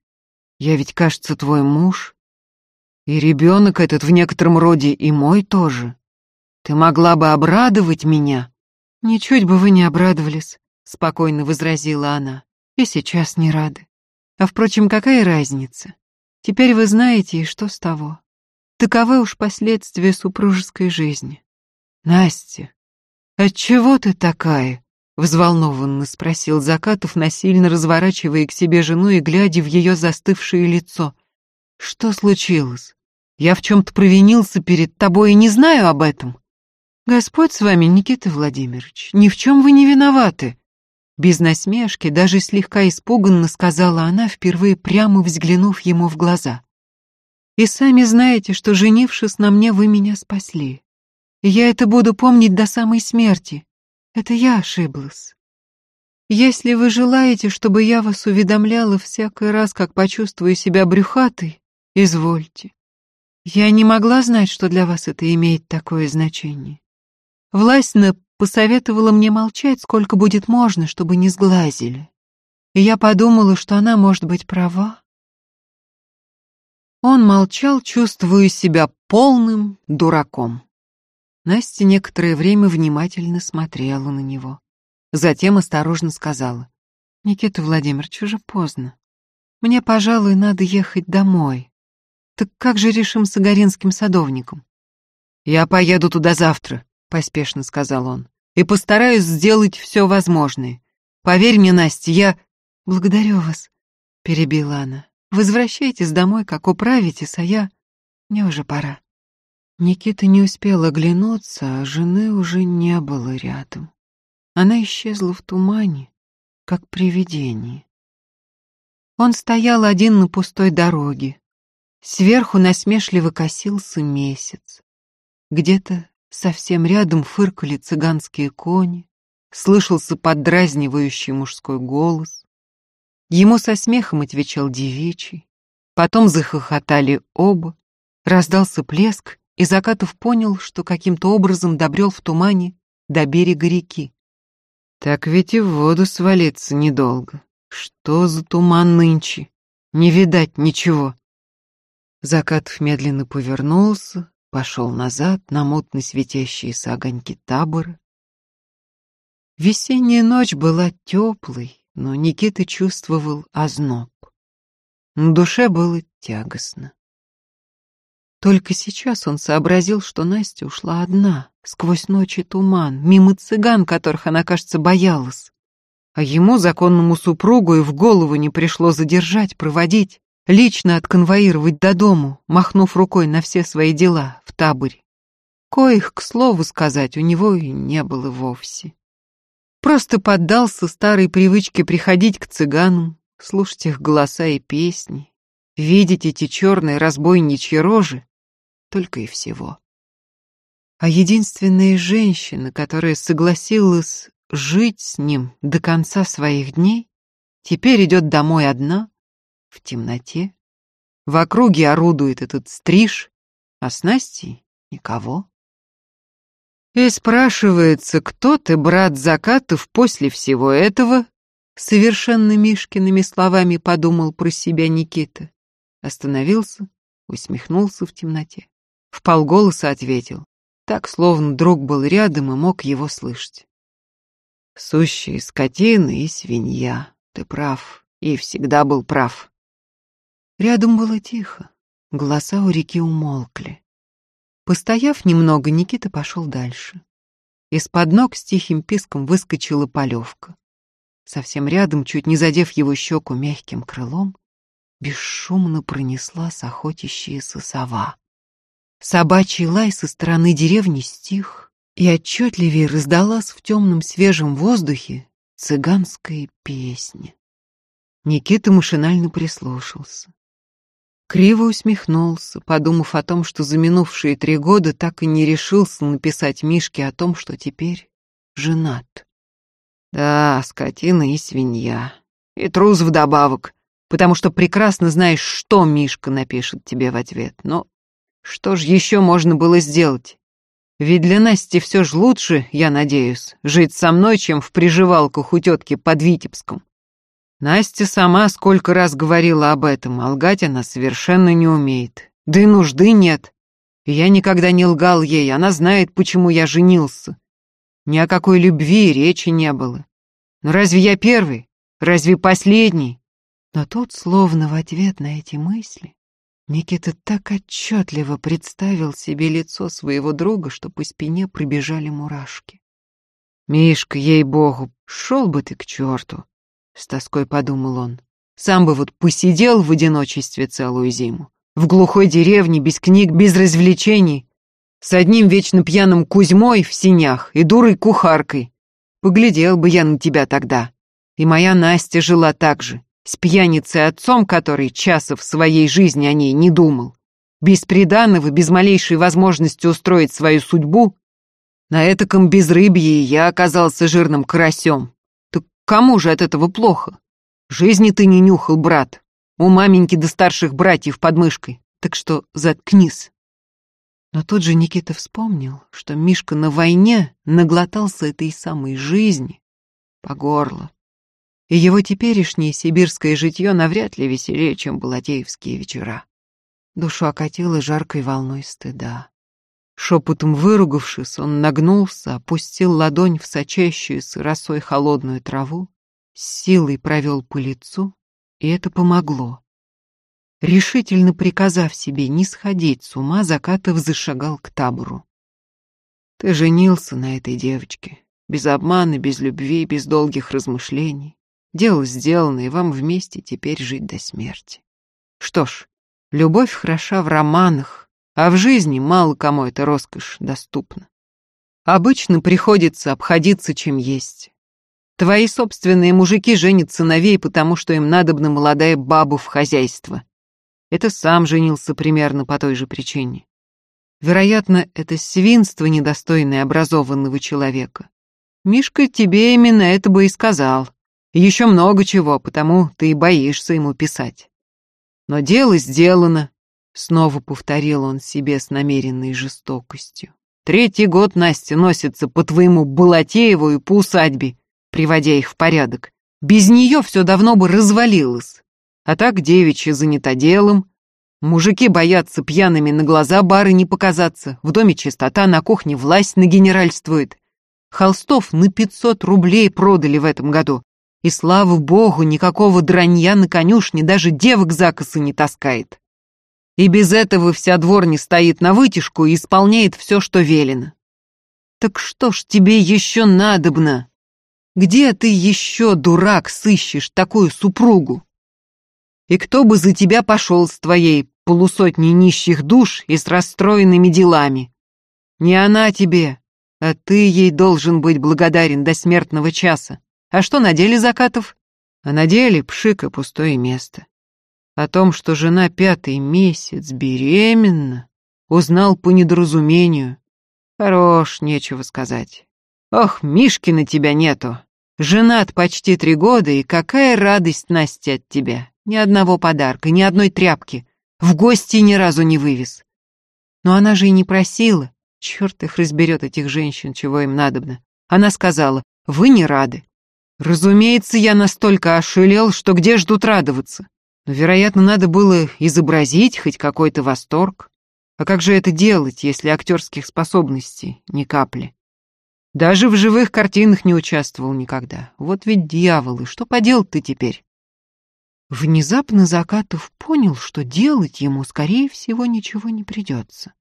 Я ведь, кажется, твой муж. И ребенок этот в некотором роде и мой тоже. Ты могла бы обрадовать меня. Ничуть бы вы не обрадовались спокойно возразила она. И сейчас не рады. А впрочем, какая разница? Теперь вы знаете, и что с того? Таковы уж последствия супружеской жизни. Настя, отчего ты такая? Взволнованно спросил Закатов, насильно разворачивая к себе жену и глядя в ее застывшее лицо. Что случилось? Я в чем-то провинился перед тобой и не знаю об этом. Господь с вами, Никита Владимирович, ни в чем вы не виноваты. Без насмешки, даже слегка испуганно сказала она, впервые прямо взглянув ему в глаза. «И сами знаете, что, женившись на мне, вы меня спасли. И я это буду помнить до самой смерти. Это я ошиблась. Если вы желаете, чтобы я вас уведомляла всякий раз, как почувствую себя брюхатой, извольте. Я не могла знать, что для вас это имеет такое значение. Власть на посоветовала мне молчать, сколько будет можно, чтобы не сглазили. И я подумала, что она может быть права. Он молчал, чувствуя себя полным дураком. Настя некоторое время внимательно смотрела на него. Затем осторожно сказала. «Никита Владимирович, уже поздно. Мне, пожалуй, надо ехать домой. Так как же решим с Агаринским садовником?» «Я поеду туда завтра», — поспешно сказал он и постараюсь сделать все возможное. Поверь мне, Настя, я... Благодарю вас, перебила она. Возвращайтесь домой, как управитесь, а я... Мне уже пора. Никита не успел оглянуться, а жены уже не было рядом. Она исчезла в тумане, как привидение. Он стоял один на пустой дороге. Сверху насмешливо косился месяц. Где-то Совсем рядом фыркали цыганские кони, слышался поддразнивающий мужской голос. Ему со смехом отвечал девичий. Потом захохотали оба, раздался плеск, и Закатов понял, что каким-то образом добрел в тумане до берега реки. Так ведь и в воду свалиться недолго. Что за туман нынче? Не видать ничего. Закатов медленно повернулся, пошел назад на мутно светящиеся огоньки табора. Весенняя ночь была теплой, но Никита чувствовал озноб. На душе было тягостно. Только сейчас он сообразил, что Настя ушла одна, сквозь ночь и туман, мимо цыган, которых она, кажется, боялась. А ему, законному супругу, и в голову не пришло задержать, проводить лично отконвоировать до дому, махнув рукой на все свои дела в таборе. Коих, к слову сказать, у него и не было вовсе. Просто поддался старой привычке приходить к цыганам, слушать их голоса и песни, видеть эти черные разбойничьи рожи, только и всего. А единственная женщина, которая согласилась жить с ним до конца своих дней, теперь идет домой одна, в темноте. В округе орудует этот стриж, а с Настей никого. И спрашивается, кто ты, брат Закатов, после всего этого? Совершенно Мишкиными словами подумал про себя Никита. Остановился, усмехнулся в темноте. В полголоса ответил, так, словно друг был рядом и мог его слышать. Сущие скотина и свинья, ты прав, и всегда был прав. Рядом было тихо, голоса у реки умолкли. Постояв немного, Никита пошел дальше. Из-под ног с тихим писком выскочила полевка. совсем рядом, чуть не задев его щеку мягким крылом, бесшумно пронеслась охотящаяся сова. Собачий лай со стороны деревни стих, и отчетливее раздалась в темном свежем воздухе цыганская песня. Никита машинально прислушался. Криво усмехнулся, подумав о том, что за минувшие три года так и не решился написать Мишке о том, что теперь женат. Да, скотина и свинья. И трус вдобавок, потому что прекрасно знаешь, что Мишка напишет тебе в ответ. Но что ж еще можно было сделать? Ведь для Насти все ж лучше, я надеюсь, жить со мной, чем в приживалках у тетки под Витебском. Настя сама сколько раз говорила об этом, а лгать она совершенно не умеет. Да и нужды нет. Я никогда не лгал ей, она знает, почему я женился. Ни о какой любви речи не было. Но разве я первый? Разве последний? Но тут, словно в ответ на эти мысли, Никита так отчетливо представил себе лицо своего друга, что по спине пробежали мурашки. «Мишка, ей-богу, шел бы ты к черту!» С тоской подумал он. Сам бы вот посидел в одиночестве целую зиму. В глухой деревне, без книг, без развлечений. С одним вечно пьяным Кузьмой в синях и дурой кухаркой. Поглядел бы я на тебя тогда. И моя Настя жила так же, с пьяницей отцом, который часов в своей жизни о ней не думал. Без приданого, без малейшей возможности устроить свою судьбу. На этаком безрыбье я оказался жирным карасем. Кому же от этого плохо? Жизни ты не нюхал, брат. У маменьки до старших братьев под мышкой. Так что заткнись. Но тут же Никита вспомнил, что Мишка на войне наглотался этой самой жизни по горло. И его теперешнее сибирское житье навряд ли веселее, чем балатеевские вечера. Душу окатило жаркой волной стыда. Шепотом выругавшись, он нагнулся, опустил ладонь в сочащуюся росой холодную траву, с силой провел по лицу, и это помогло. Решительно приказав себе не сходить с ума, Закатов зашагал к табору. «Ты женился на этой девочке, без обмана, без любви, без долгих размышлений. Дело сделано, и вам вместе теперь жить до смерти. Что ж, любовь хороша в романах, а в жизни мало кому эта роскошь доступна. Обычно приходится обходиться чем есть. Твои собственные мужики женят сыновей, потому что им надобна молодая баба в хозяйство. Это сам женился примерно по той же причине. Вероятно, это свинство, недостойное образованного человека. Мишка тебе именно это бы и сказал. Еще много чего, потому ты и боишься ему писать. Но дело сделано, Снова повторил он себе с намеренной жестокостью. Третий год Настя носится по твоему Балатееву и по усадьбе, приводя их в порядок. Без нее все давно бы развалилось. А так девичья занята делом. Мужики боятся пьяными на глаза бары не показаться. В доме чистота, на кухне власть нагенеральствует. Холстов на пятьсот рублей продали в этом году. И слава богу, никакого дранья на конюшне даже девок закосы не таскает. И без этого вся дворня стоит на вытяжку и исполняет все, что велено. Так что ж тебе еще надобно? Где ты еще, дурак, сыщешь такую супругу? И кто бы за тебя пошел с твоей полусотней нищих душ и с расстроенными делами? Не она тебе, а ты ей должен быть благодарен до смертного часа. А что на деле Закатов? А на деле пшика пустое место. О том, что жена пятый месяц беременна, узнал по недоразумению. Хорош, нечего сказать. Ох, Мишки на тебя нету. Женат почти три года, и какая радость, Настя, от тебя. Ни одного подарка, ни одной тряпки. В гости ни разу не вывез. Но она же и не просила. Черт их разберет, этих женщин, чего им надобно. Она сказала, вы не рады. Разумеется, я настолько ошалел, что где ж тут радоваться? Но, вероятно, надо было изобразить хоть какой-то восторг. А как же это делать, если актерских способностей ни капли? Даже в живых картинах не участвовал никогда. Вот ведь дьяволы, что поделать ты теперь? Внезапно Закатов понял, что делать ему, скорее всего, ничего не придется.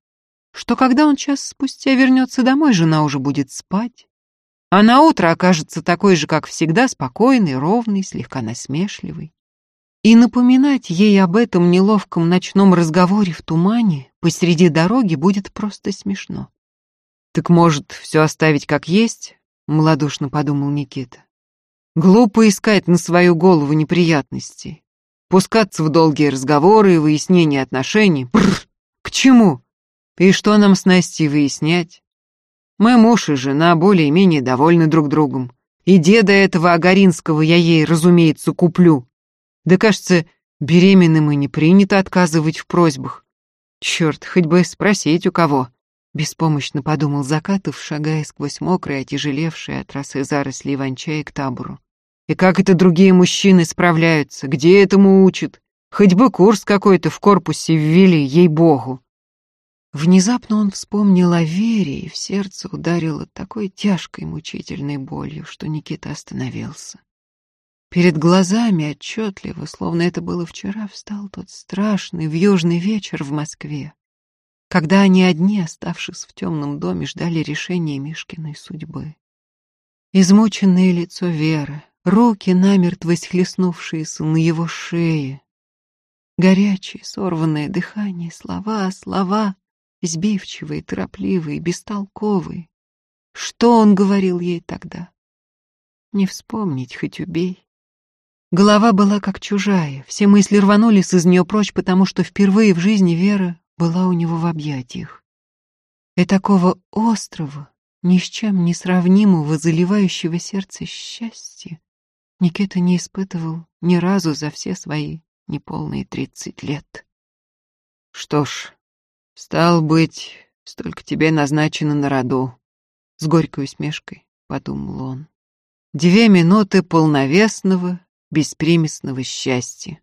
Что когда он час спустя вернется домой, жена уже будет спать. а на утро окажется такой же, как всегда, спокойный, ровный, слегка насмешливый. И напоминать ей об этом неловком ночном разговоре в тумане посреди дороги будет просто смешно. «Так, может, все оставить как есть?» — малодушно подумал Никита. «Глупо искать на свою голову неприятностей, пускаться в долгие разговоры и выяснение отношений. Бррр, к чему? И что нам с Настей выяснять? Мы муж и жена более-менее довольны друг другом. И деда этого Агаринского я ей, разумеется, куплю. Да, кажется, беременным и не принято отказывать в просьбах. Черт, хоть бы спросить у кого. Беспомощно подумал Закатов, шагая сквозь мокрые, отяжелевшие от росы заросли иван-чая к табору. И как это другие мужчины справляются? Где этому учат? Хоть бы курс какой-то в корпусе ввели, ей-богу. Внезапно он вспомнил о Вере, и в сердце ударило такой тяжкой мучительной болью, что Никита остановился. Перед глазами отчетливо, словно это было вчера, встал тот страшный вьюжный вечер в Москве, когда они одни, оставшись в темном доме, ждали решения Мишкиной судьбы. Измученное лицо Веры, руки, намертво схлестнувшиеся на его шее, горячее, сорванное дыхание, слова, слова, сбивчивые, торопливые, бестолковые. Что он говорил ей тогда? Не вспомнить, хоть убей. Голова была как чужая, все мысли рванулись из нее прочь, потому что впервые в жизни Вера была у него в объятиях. И такого острого, ни с чем не сравнимого, заливающего сердце счастья Никита не испытывал ни разу за все свои неполные тридцать лет. Что ж, стал быть, столько тебе назначено на роду, с горькой усмешкой, подумал он. Две минуты полновесного, беспримесного счастья.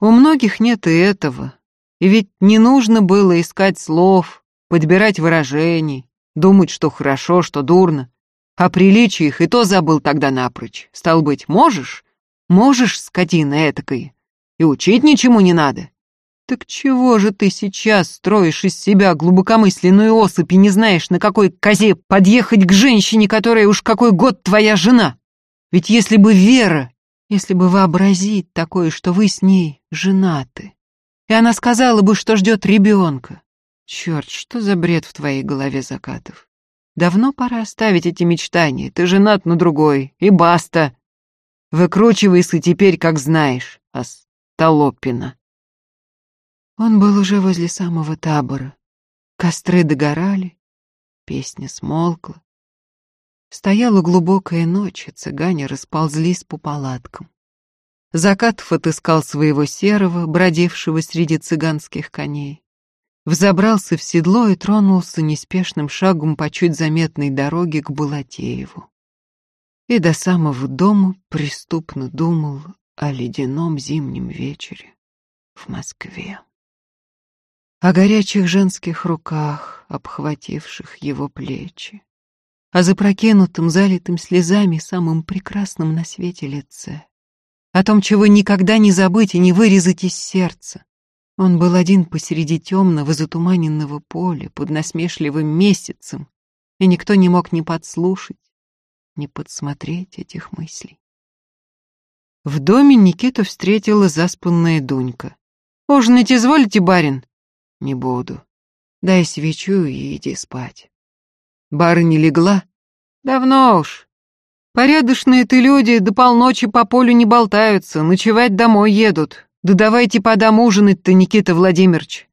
У многих нет и этого, и ведь не нужно было искать слов, подбирать выражений, думать, что хорошо, что дурно. О приличиях и то забыл тогда напрочь. Стал быть, можешь? Можешь, скотина этакой? И учить ничему не надо. Так чего же ты сейчас строишь из себя глубокомысленную особь и не знаешь, на какой козе подъехать к женщине, которая уж какой год твоя жена? Ведь если бы Вера, если бы вообразить такое, что вы с ней женаты, и она сказала бы, что ждет ребенка. Черт, что за бред в твоей голове, Закатов? Давно пора оставить эти мечтания. Ты женат на другой, и баста. Выкручивайся теперь, как знаешь, Остолопина. Он был уже возле самого табора. Костры догорали, песня смолкла. Стояла глубокая ночь, и цыгане расползлись по палаткам. Закатов отыскал своего серого, бродившего среди цыганских коней. Взобрался в седло и тронулся неспешным шагом по чуть заметной дороге к Балатееву. И до самого дома преступно думал о ледяном зимнем вечере в Москве. О горячих женских руках, обхвативших его плечи, о запрокинутом, залитым слезами самым прекрасном на свете лице о том, чего никогда не забыть и не вырезать из сердца. Он был один посреди темного, затуманенного поля, под насмешливым месяцем, и никто не мог ни подслушать, ни подсмотреть этих мыслей. В доме Никиту встретила заспанная Дунька. «Ужинать изволите, барин?» «Не буду. Дай свечу и иди спать». Барыня легла? «Давно уж. Порядочные-то люди до полночи по полю не болтаются, ночевать домой едут. Да давайте подам ужинать-то, Никита Владимирович.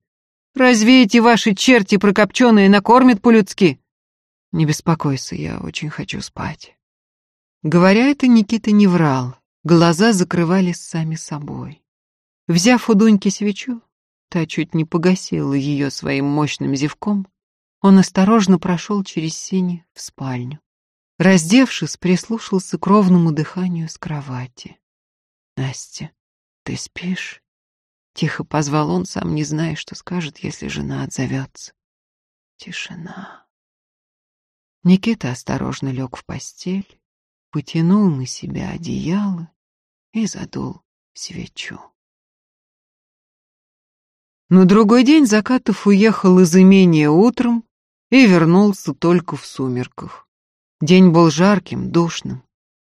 Разве эти ваши черти прокопченые накормят по-людски? Не беспокойся, я очень хочу спать. Говоря это, Никита не врал. Глаза закрывались сами собой. Взяв у Дуньки свечу, та чуть не погасила ее своим мощным зевком, он осторожно прошел через сени в спальню. Раздевшись, прислушался к ровному дыханию с кровати. «Настя, ты спишь?» Тихо позвал он, сам не зная, что скажет, если жена отзовется. Тишина. Никита осторожно лег в постель, потянул на себя одеяло и задул свечу. На другой день Закатов уехал из имения утром и вернулся только в сумерках. День был жарким, душным.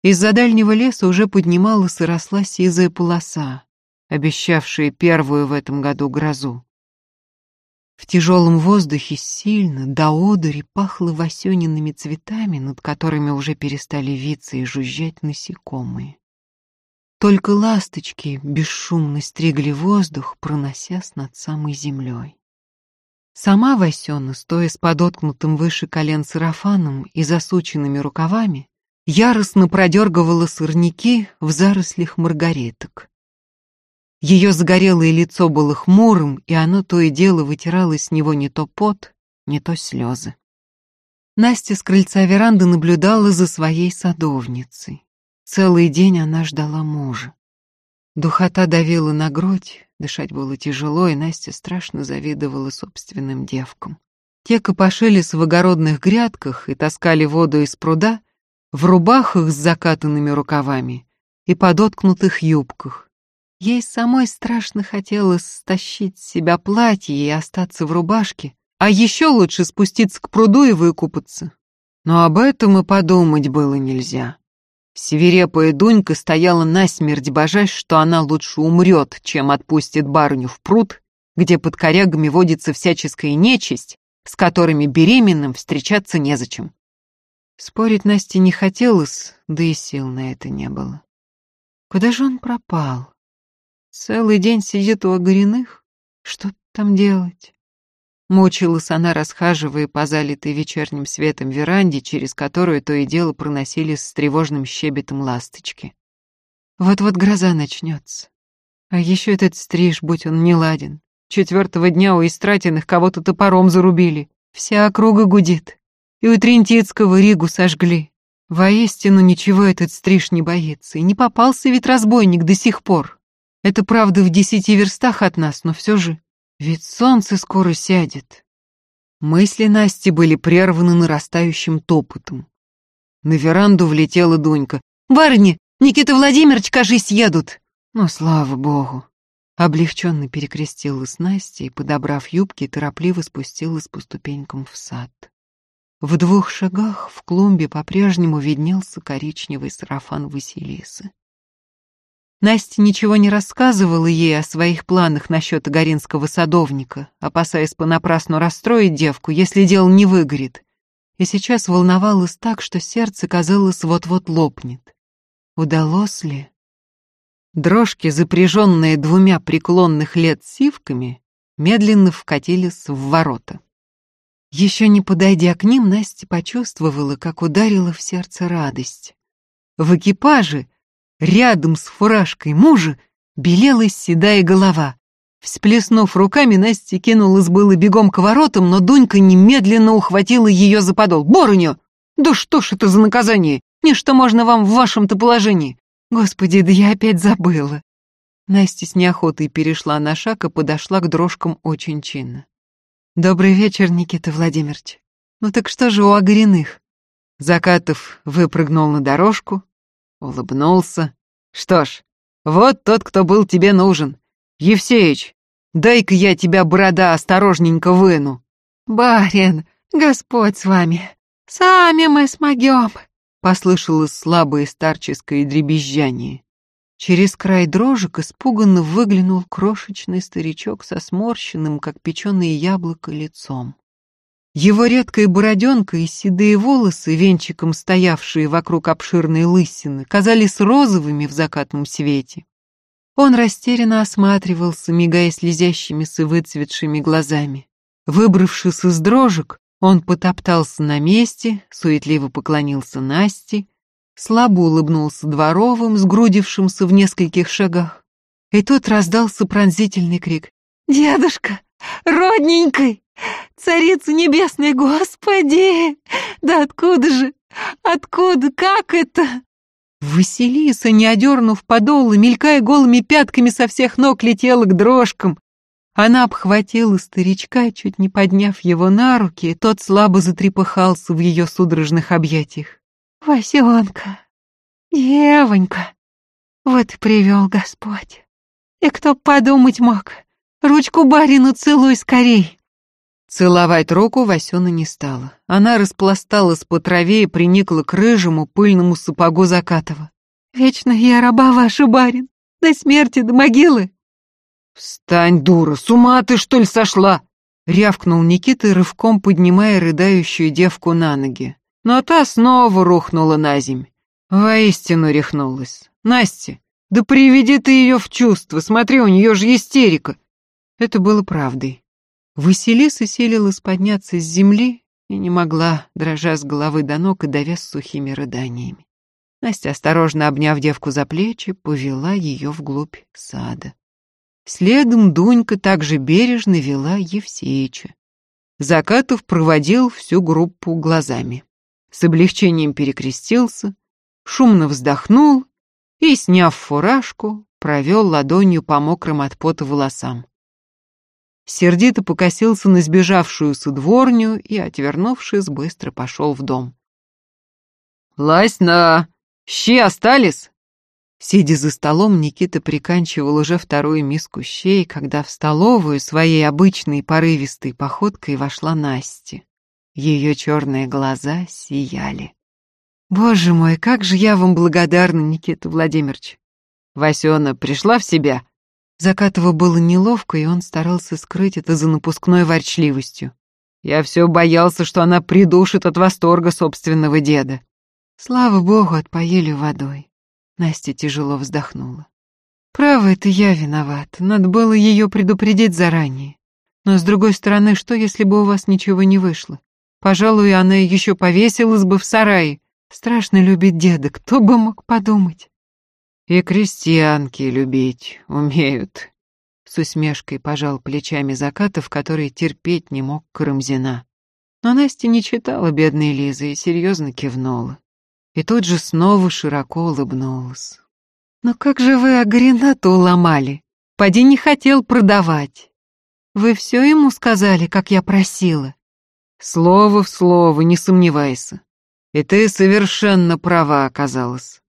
Из-за дальнего леса уже поднималась и росла сизая полоса, обещавшая первую в этом году грозу. В тяжелом воздухе сильно, до одури, пахло васениными цветами, над которыми уже перестали виться и жужжать насекомые. Только ласточки бесшумно стригли воздух, проносясь над самой землей. Сама Васена, стоя с подоткнутым выше колен сарафаном и засученными рукавами, яростно продергивала сорняки в зарослях маргареток. Ее загорелое лицо было хмурым, и оно то и дело вытирало с него не то пот, не то слезы. Настя с крыльца веранды наблюдала за своей садовницей. Целый день она ждала мужа. Духота давила на грудь, дышать было тяжело, и Настя страшно завидовала собственным девкам. Те копошились в огородных грядках и таскали воду из пруда в рубахах с закатанными рукавами и подоткнутых юбках, Ей самой страшно хотелось стащить с себя платье и остаться в рубашке, а еще лучше спуститься к пруду и выкупаться. Но об этом и подумать было нельзя. Свирепая Дунька стояла насмерть, божась, что она лучше умрет, чем отпустит барыню в пруд, где под корягами водится всяческая нечисть, с которыми беременным встречаться незачем. Спорить Насте не хотелось, да и сил на это не было. Куда же он пропал? Целый день сидит у огоряных? Что там делать? Мучилась она, расхаживая по залитой вечерним светом веранде, через которую то и дело проносились с тревожным щебетом ласточки. Вот-вот гроза начнется. А еще этот стриж, будь он неладен. Четвертого дня у Истратиных кого-то топором зарубили. Вся округа гудит. И у Трентицкого Ригу сожгли. Воистину ничего этот стриж не боится. И не попался ведь разбойник до сих пор. Это правда в десяти верстах от нас, но все же, ведь солнце скоро сядет. Мысли Насти были прерваны нарастающим топотом. На веранду влетела Дунька. «Барыни, Никита Владимирович, кажись, едут!» «Ну, слава богу!» Облегченно перекрестилась Настя и, подобрав юбки, торопливо спустилась по ступенькам в сад. В двух шагах в клумбе по-прежнему виднелся коричневый сарафан Василисы. Настя ничего не рассказывала ей о своих планах насчет Горинского садовника, опасаясь понапрасну расстроить девку, если дело не выгорит. И сейчас волновалась так, что сердце, казалось, вот-вот лопнет. Удалось ли? Дрожки, запряженные двумя преклонных лет сивками, медленно вкатились в ворота. Еще не подойдя к ним, Настя почувствовала, как ударила в сердце радость. В экипаже — Рядом с фуражкой мужа белела седая голова. Всплеснув руками, Настя кинулась было бегом к воротам, но Дунька немедленно ухватила ее за подол. «Борыню! Да что ж это за наказание? Ничто можно вам в вашем-то положении!» «Господи, да я опять забыла!» Настя с неохотой перешла на шаг и подошла к дрожкам очень чинно. «Добрый вечер, Никита Владимирович. Ну так что же у Огоряных?» Закатов выпрыгнул на дорожку, Улыбнулся. Что ж, вот тот, кто был тебе нужен. Евсеич, дай-ка я тебя, борода, осторожненько выну. Барин, Господь с вами. Сами мы смогем. Послышалось слабое старческое дребезжание. Через край дрожек испуганно выглянул крошечный старичок со сморщенным, как печеное яблоко, лицом. Его редкая бороденка и седые волосы, венчиком стоявшие вокруг обширной лысины, казались розовыми в закатном свете. Он растерянно осматривался, мигая слезящимися выцветшими глазами. Выбравшись из дрожек, он потоптался на месте, суетливо поклонился Насте, слабо улыбнулся дворовым, сгрудившимся в нескольких шагах. И тут раздался пронзительный крик. «Дедушка! Родненький!» Царица небесная, Господи! Да откуда же? Откуда? Как это? Василиса, не одернув подолы, мелькая голыми пятками со всех ног, летела к дрожкам. Она обхватила старичка, чуть не подняв его на руки, и тот слабо затрепыхался в ее судорожных объятиях. «Васенка, девонька, вот и привел Господь. И кто подумать мог, ручку барину целуй скорей. Целовать руку Васёна не стала. Она распласталась по траве и приникла к рыжему пыльному сапогу Закатова. «Вечно я раба ваша, барин, до смерти, до могилы!» «Встань, дура, с ума ты, что ли, сошла?» — рявкнул Никита, рывком поднимая рыдающую девку на ноги. Но та снова рухнула на земь. Воистину рехнулась. «Настя, да приведи ты ее в чувство, смотри, у нее же истерика!» Это было правдой. Василиса селилась подняться с земли и не могла, дрожа с головы до ног и давя сухими рыданиями. Настя, осторожно обняв девку за плечи, повела ее вглубь сада. Следом Дунька также бережно вела Евсеича. Закатов проводил всю группу глазами. С облегчением перекрестился, шумно вздохнул и, сняв фуражку, провел ладонью по мокрым от пота волосам сердито покосился на сбежавшуюся дворню и, отвернувшись, быстро пошел в дом. «Лазь на! Щи остались?» Сидя за столом, Никита приканчивал уже вторую миску щей, когда в столовую своей обычной порывистой походкой вошла Настя. Ее черные глаза сияли. «Боже мой, как же я вам благодарна, Никита Владимирович!» Васена пришла в себя Закатова было неловко, и он старался скрыть это за напускной ворчливостью. Я все боялся, что она придушит от восторга собственного деда. Слава богу, отпоели водой. Настя тяжело вздохнула. Право, это я виноват. Надо было ее предупредить заранее. Но с другой стороны, что если бы у вас ничего не вышло? Пожалуй, она еще повесилась бы в сарае. Страшно любить деда, кто бы мог подумать. И крестьянки любить умеют. С усмешкой пожал плечами Закатов, который терпеть не мог Карамзина. Но Настя не читала бедной Лизы и серьезно кивнула. И тут же снова широко улыбнулась. «Но как же вы Агренату уломали? Поди не хотел продавать. Вы все ему сказали, как я просила?» «Слово в слово, не сомневайся. И ты совершенно права оказалась.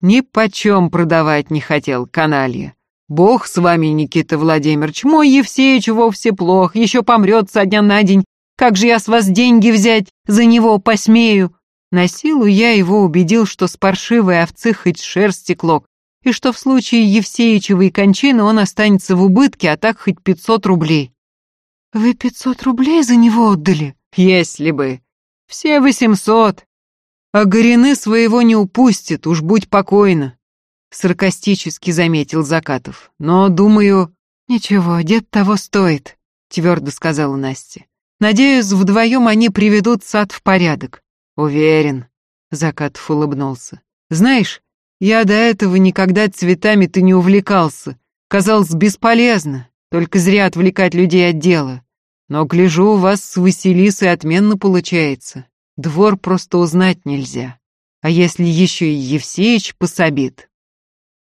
Ни почем продавать не хотел, каналья. Бог с вами, Никита Владимирович, мой Евсеич вовсе плох, еще помрет со дня на день. Как же я с вас деньги взять, за него посмею? На силу я его убедил, что с паршивой овцы хоть шерсти клок, и что в случае Евсеичевой кончины он останется в убытке, а так хоть пятьсот рублей. Вы пятьсот рублей за него отдали? Если бы. Все восемьсот. А Горины своего не упустит, уж будь покойна. Саркастически заметил Закатов. Но, думаю... Ничего, дед того стоит, твердо сказала Настя. Надеюсь, вдвоем они приведут сад в порядок. Уверен. Закатов улыбнулся. Знаешь, я до этого никогда цветами-то не увлекался. Казалось, бесполезно, только зря отвлекать людей от дела. Но, гляжу, у вас с Василисой отменно получается. Двор просто узнать нельзя. А если еще и Евсеич пособит?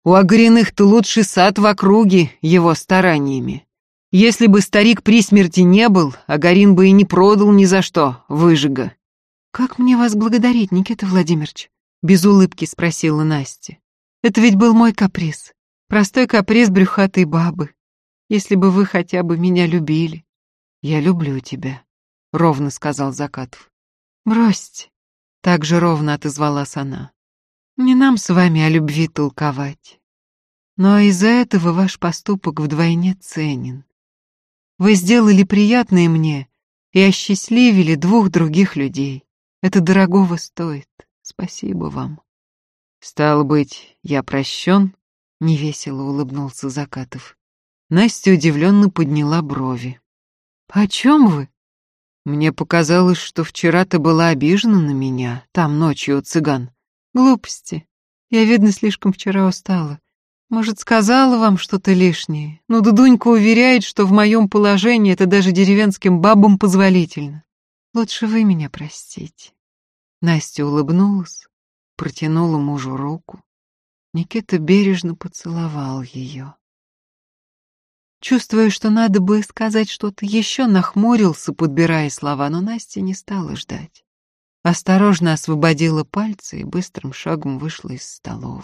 У Огриных-то лучший сад в округе его стараниями. Если бы старик при смерти не был, Агарин бы и не продал ни за что, выжига. «Как мне вас благодарить, Никита Владимирович?» Без улыбки спросила Настя. «Это ведь был мой каприз. Простой каприз брюхатой бабы. Если бы вы хотя бы меня любили». «Я люблю тебя», — ровно сказал Закатов. «Бросьте», — так же ровно отозвалась она. «Не нам с вами о любви толковать. Но из-за этого ваш поступок вдвойне ценен. Вы сделали приятное мне и осчастливили двух других людей. Это дорогого стоит. Спасибо вам». «Стало быть, я прощен?» — невесело улыбнулся Закатов. Настя удивленно подняла брови. «О чем вы?» Мне показалось, что вчера ты была обижена на меня, там ночью у цыган. Глупости. Я, видно, слишком вчера устала. Может, сказала вам что-то лишнее? Но ну, Дудунька уверяет, что в моем положении это даже деревенским бабам позволительно. Лучше вы меня простите. Настя улыбнулась, протянула мужу руку. Никита бережно поцеловал ее. Чувствуя, что надо бы сказать что-то еще, нахмурился, подбирая слова, но Настя не стала ждать. Осторожно освободила пальцы и быстрым шагом вышла из столовой.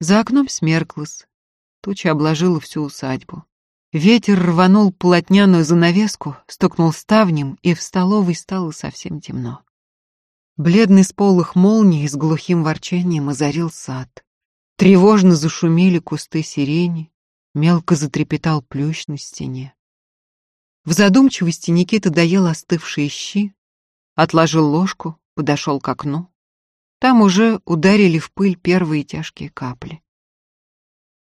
За окном смерклась, туча обложила всю усадьбу. Ветер рванул полотняную занавеску, стукнул ставнем, и в столовой стало совсем темно. Бледный сполох молнии с глухим ворчанием озарил сад. Тревожно зашумели кусты сирени, мелко затрепетал плющ на стене. В задумчивости Никита доел остывшие щи, отложил ложку, подошел к окну. Там уже ударили в пыль первые тяжкие капли.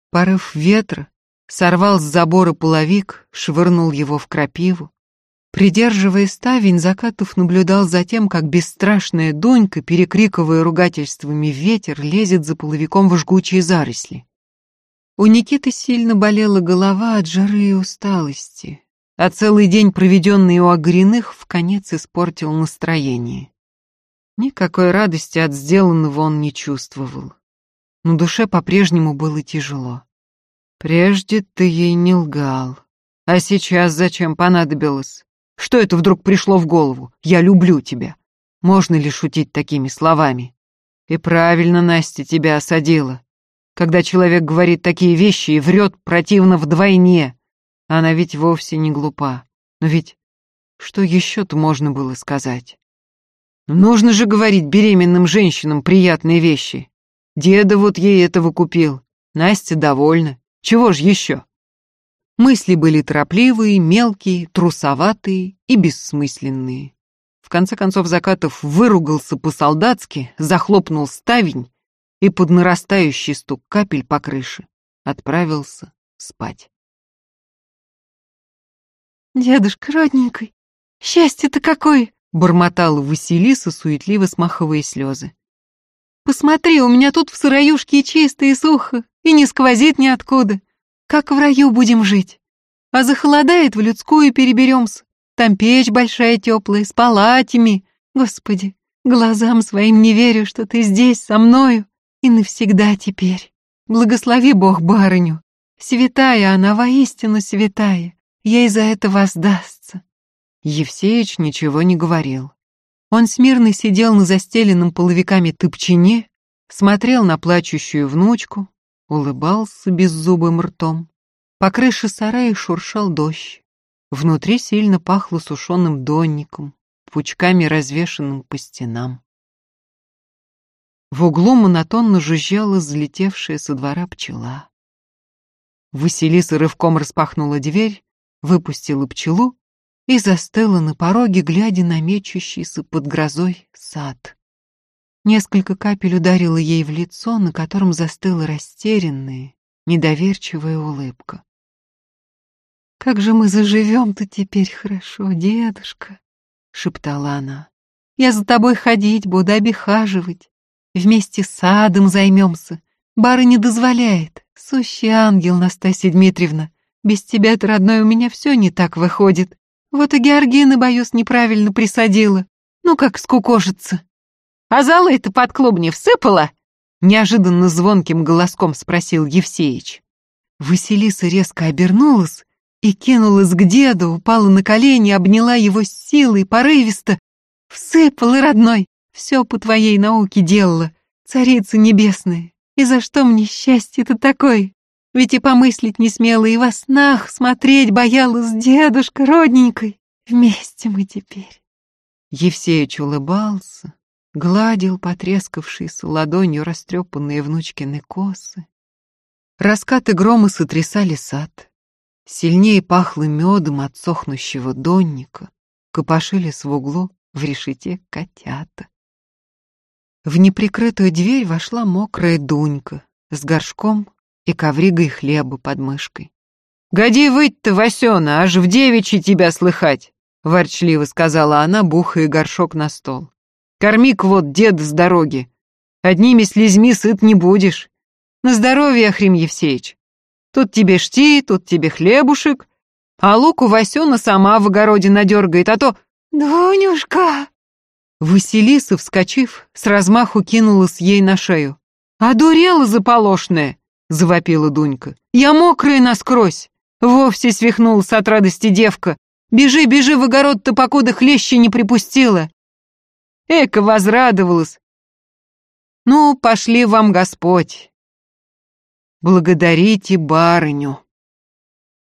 Порыв ветра сорвал с забора половик, швырнул его в крапиву. Придерживая ставень, Закатов наблюдал за тем, как бесстрашная Дунька, перекрикивая ругательствами ветер, лезет за половиком в жгучие заросли. У Никиты сильно болела голова от жары и усталости, а целый день, проведенный у Огряных, в конец испортил настроение. Никакой радости от сделанного он не чувствовал. Но душе по-прежнему было тяжело. Прежде ты ей не лгал. А сейчас зачем понадобилось? Что это вдруг пришло в голову? Я люблю тебя. Можно ли шутить такими словами? И правильно Настя тебя осадила. Когда человек говорит такие вещи и врет противно вдвойне. Она ведь вовсе не глупа. Но ведь что еще-то можно было сказать? Нужно же говорить беременным женщинам приятные вещи. Деда вот ей этого купил. Настя довольна. Чего ж еще? Мысли были торопливые, мелкие, трусоватые и бессмысленные. В конце концов Закатов выругался по-солдатски, захлопнул ставень и под нарастающий стук капель по крыше отправился спать. «Дедушка родненький, счастье-то какое!» — бормотала Василиса, суетливо смахивая слезы. «Посмотри, у меня тут в сыроюшке чисто и сухо, и не сквозит ниоткуда. Как в раю будем жить. А захолодает, в людскую переберемся. Там печь большая теплая, с палатями. Господи, глазам своим не верю, что ты здесь со мною и навсегда теперь. Благослови Бог барыню. Святая она, воистину святая. Ей за это воздастся. Евсеич ничего не говорил. Он смирно сидел на застеленном половиками топчине, смотрел на плачущую внучку, улыбался беззубым ртом. По крыше сарая шуршал дождь. Внутри сильно пахло сушеным донником, пучками развешанным по стенам. В углу монотонно жужжала залетевшая со двора пчела. Василиса рывком распахнула дверь, выпустила пчелу и застыла на пороге, глядя на мечущийся под грозой сад. Несколько капель ударило ей в лицо, на котором застыла растерянная, недоверчивая улыбка. «Как же мы заживем-то теперь хорошо, дедушка!» — шептала она. «Я за тобой ходить буду, обихаживать. Вместе с садом займемся. Бары не дозволяет. Сущий ангел, Настасья Дмитриевна. Без тебя-то, родной, у меня все не так выходит. Вот и Георгина, боюсь, неправильно присадила. Ну как скукожится. А залы это под клуб не всыпала? Неожиданно звонким голоском спросил Евсеич. Василиса резко обернулась и кинулась к деду, упала на колени, обняла его с силой, порывисто. «Всыпала, родной, все по твоей науке делала, царица небесная. И за что мне счастье-то такое? Ведь и помыслить не смела, и во снах смотреть боялась дедушка родненькой. Вместе мы теперь. Евсеич улыбался, гладил потрескавшиеся ладонью растрепанные внучкины косы. Раскаты грома сотрясали сад. Сильнее пахло медом от сохнущего донника. Копошились в углу в решете котята. В неприкрытую дверь вошла мокрая Дунька с горшком и ковригой хлеба под мышкой. «Годи выть-то, Васёна, аж в девичьи тебя слыхать!» — ворчливо сказала она, бухая горшок на стол. «Корми-ка вот дед с дороги. Одними слезьми сыт не будешь. На здоровье, Ахрим Евсеич. Тут тебе шти, тут тебе хлебушек, а луку Васёна сама в огороде надергает, а то...» «Дунюшка!» Василиса, вскочив, с размаху кинулась ей на шею. «Одурела заполошная!» завопила Дунька. «Я мокрая насквозь!» Вовсе свихнулась от радости девка. «Бежи, бежи в огород-то, покуда хлещи не припустила!» Эка возрадовалась. «Ну, пошли вам Господь!» «Благодарите барыню!»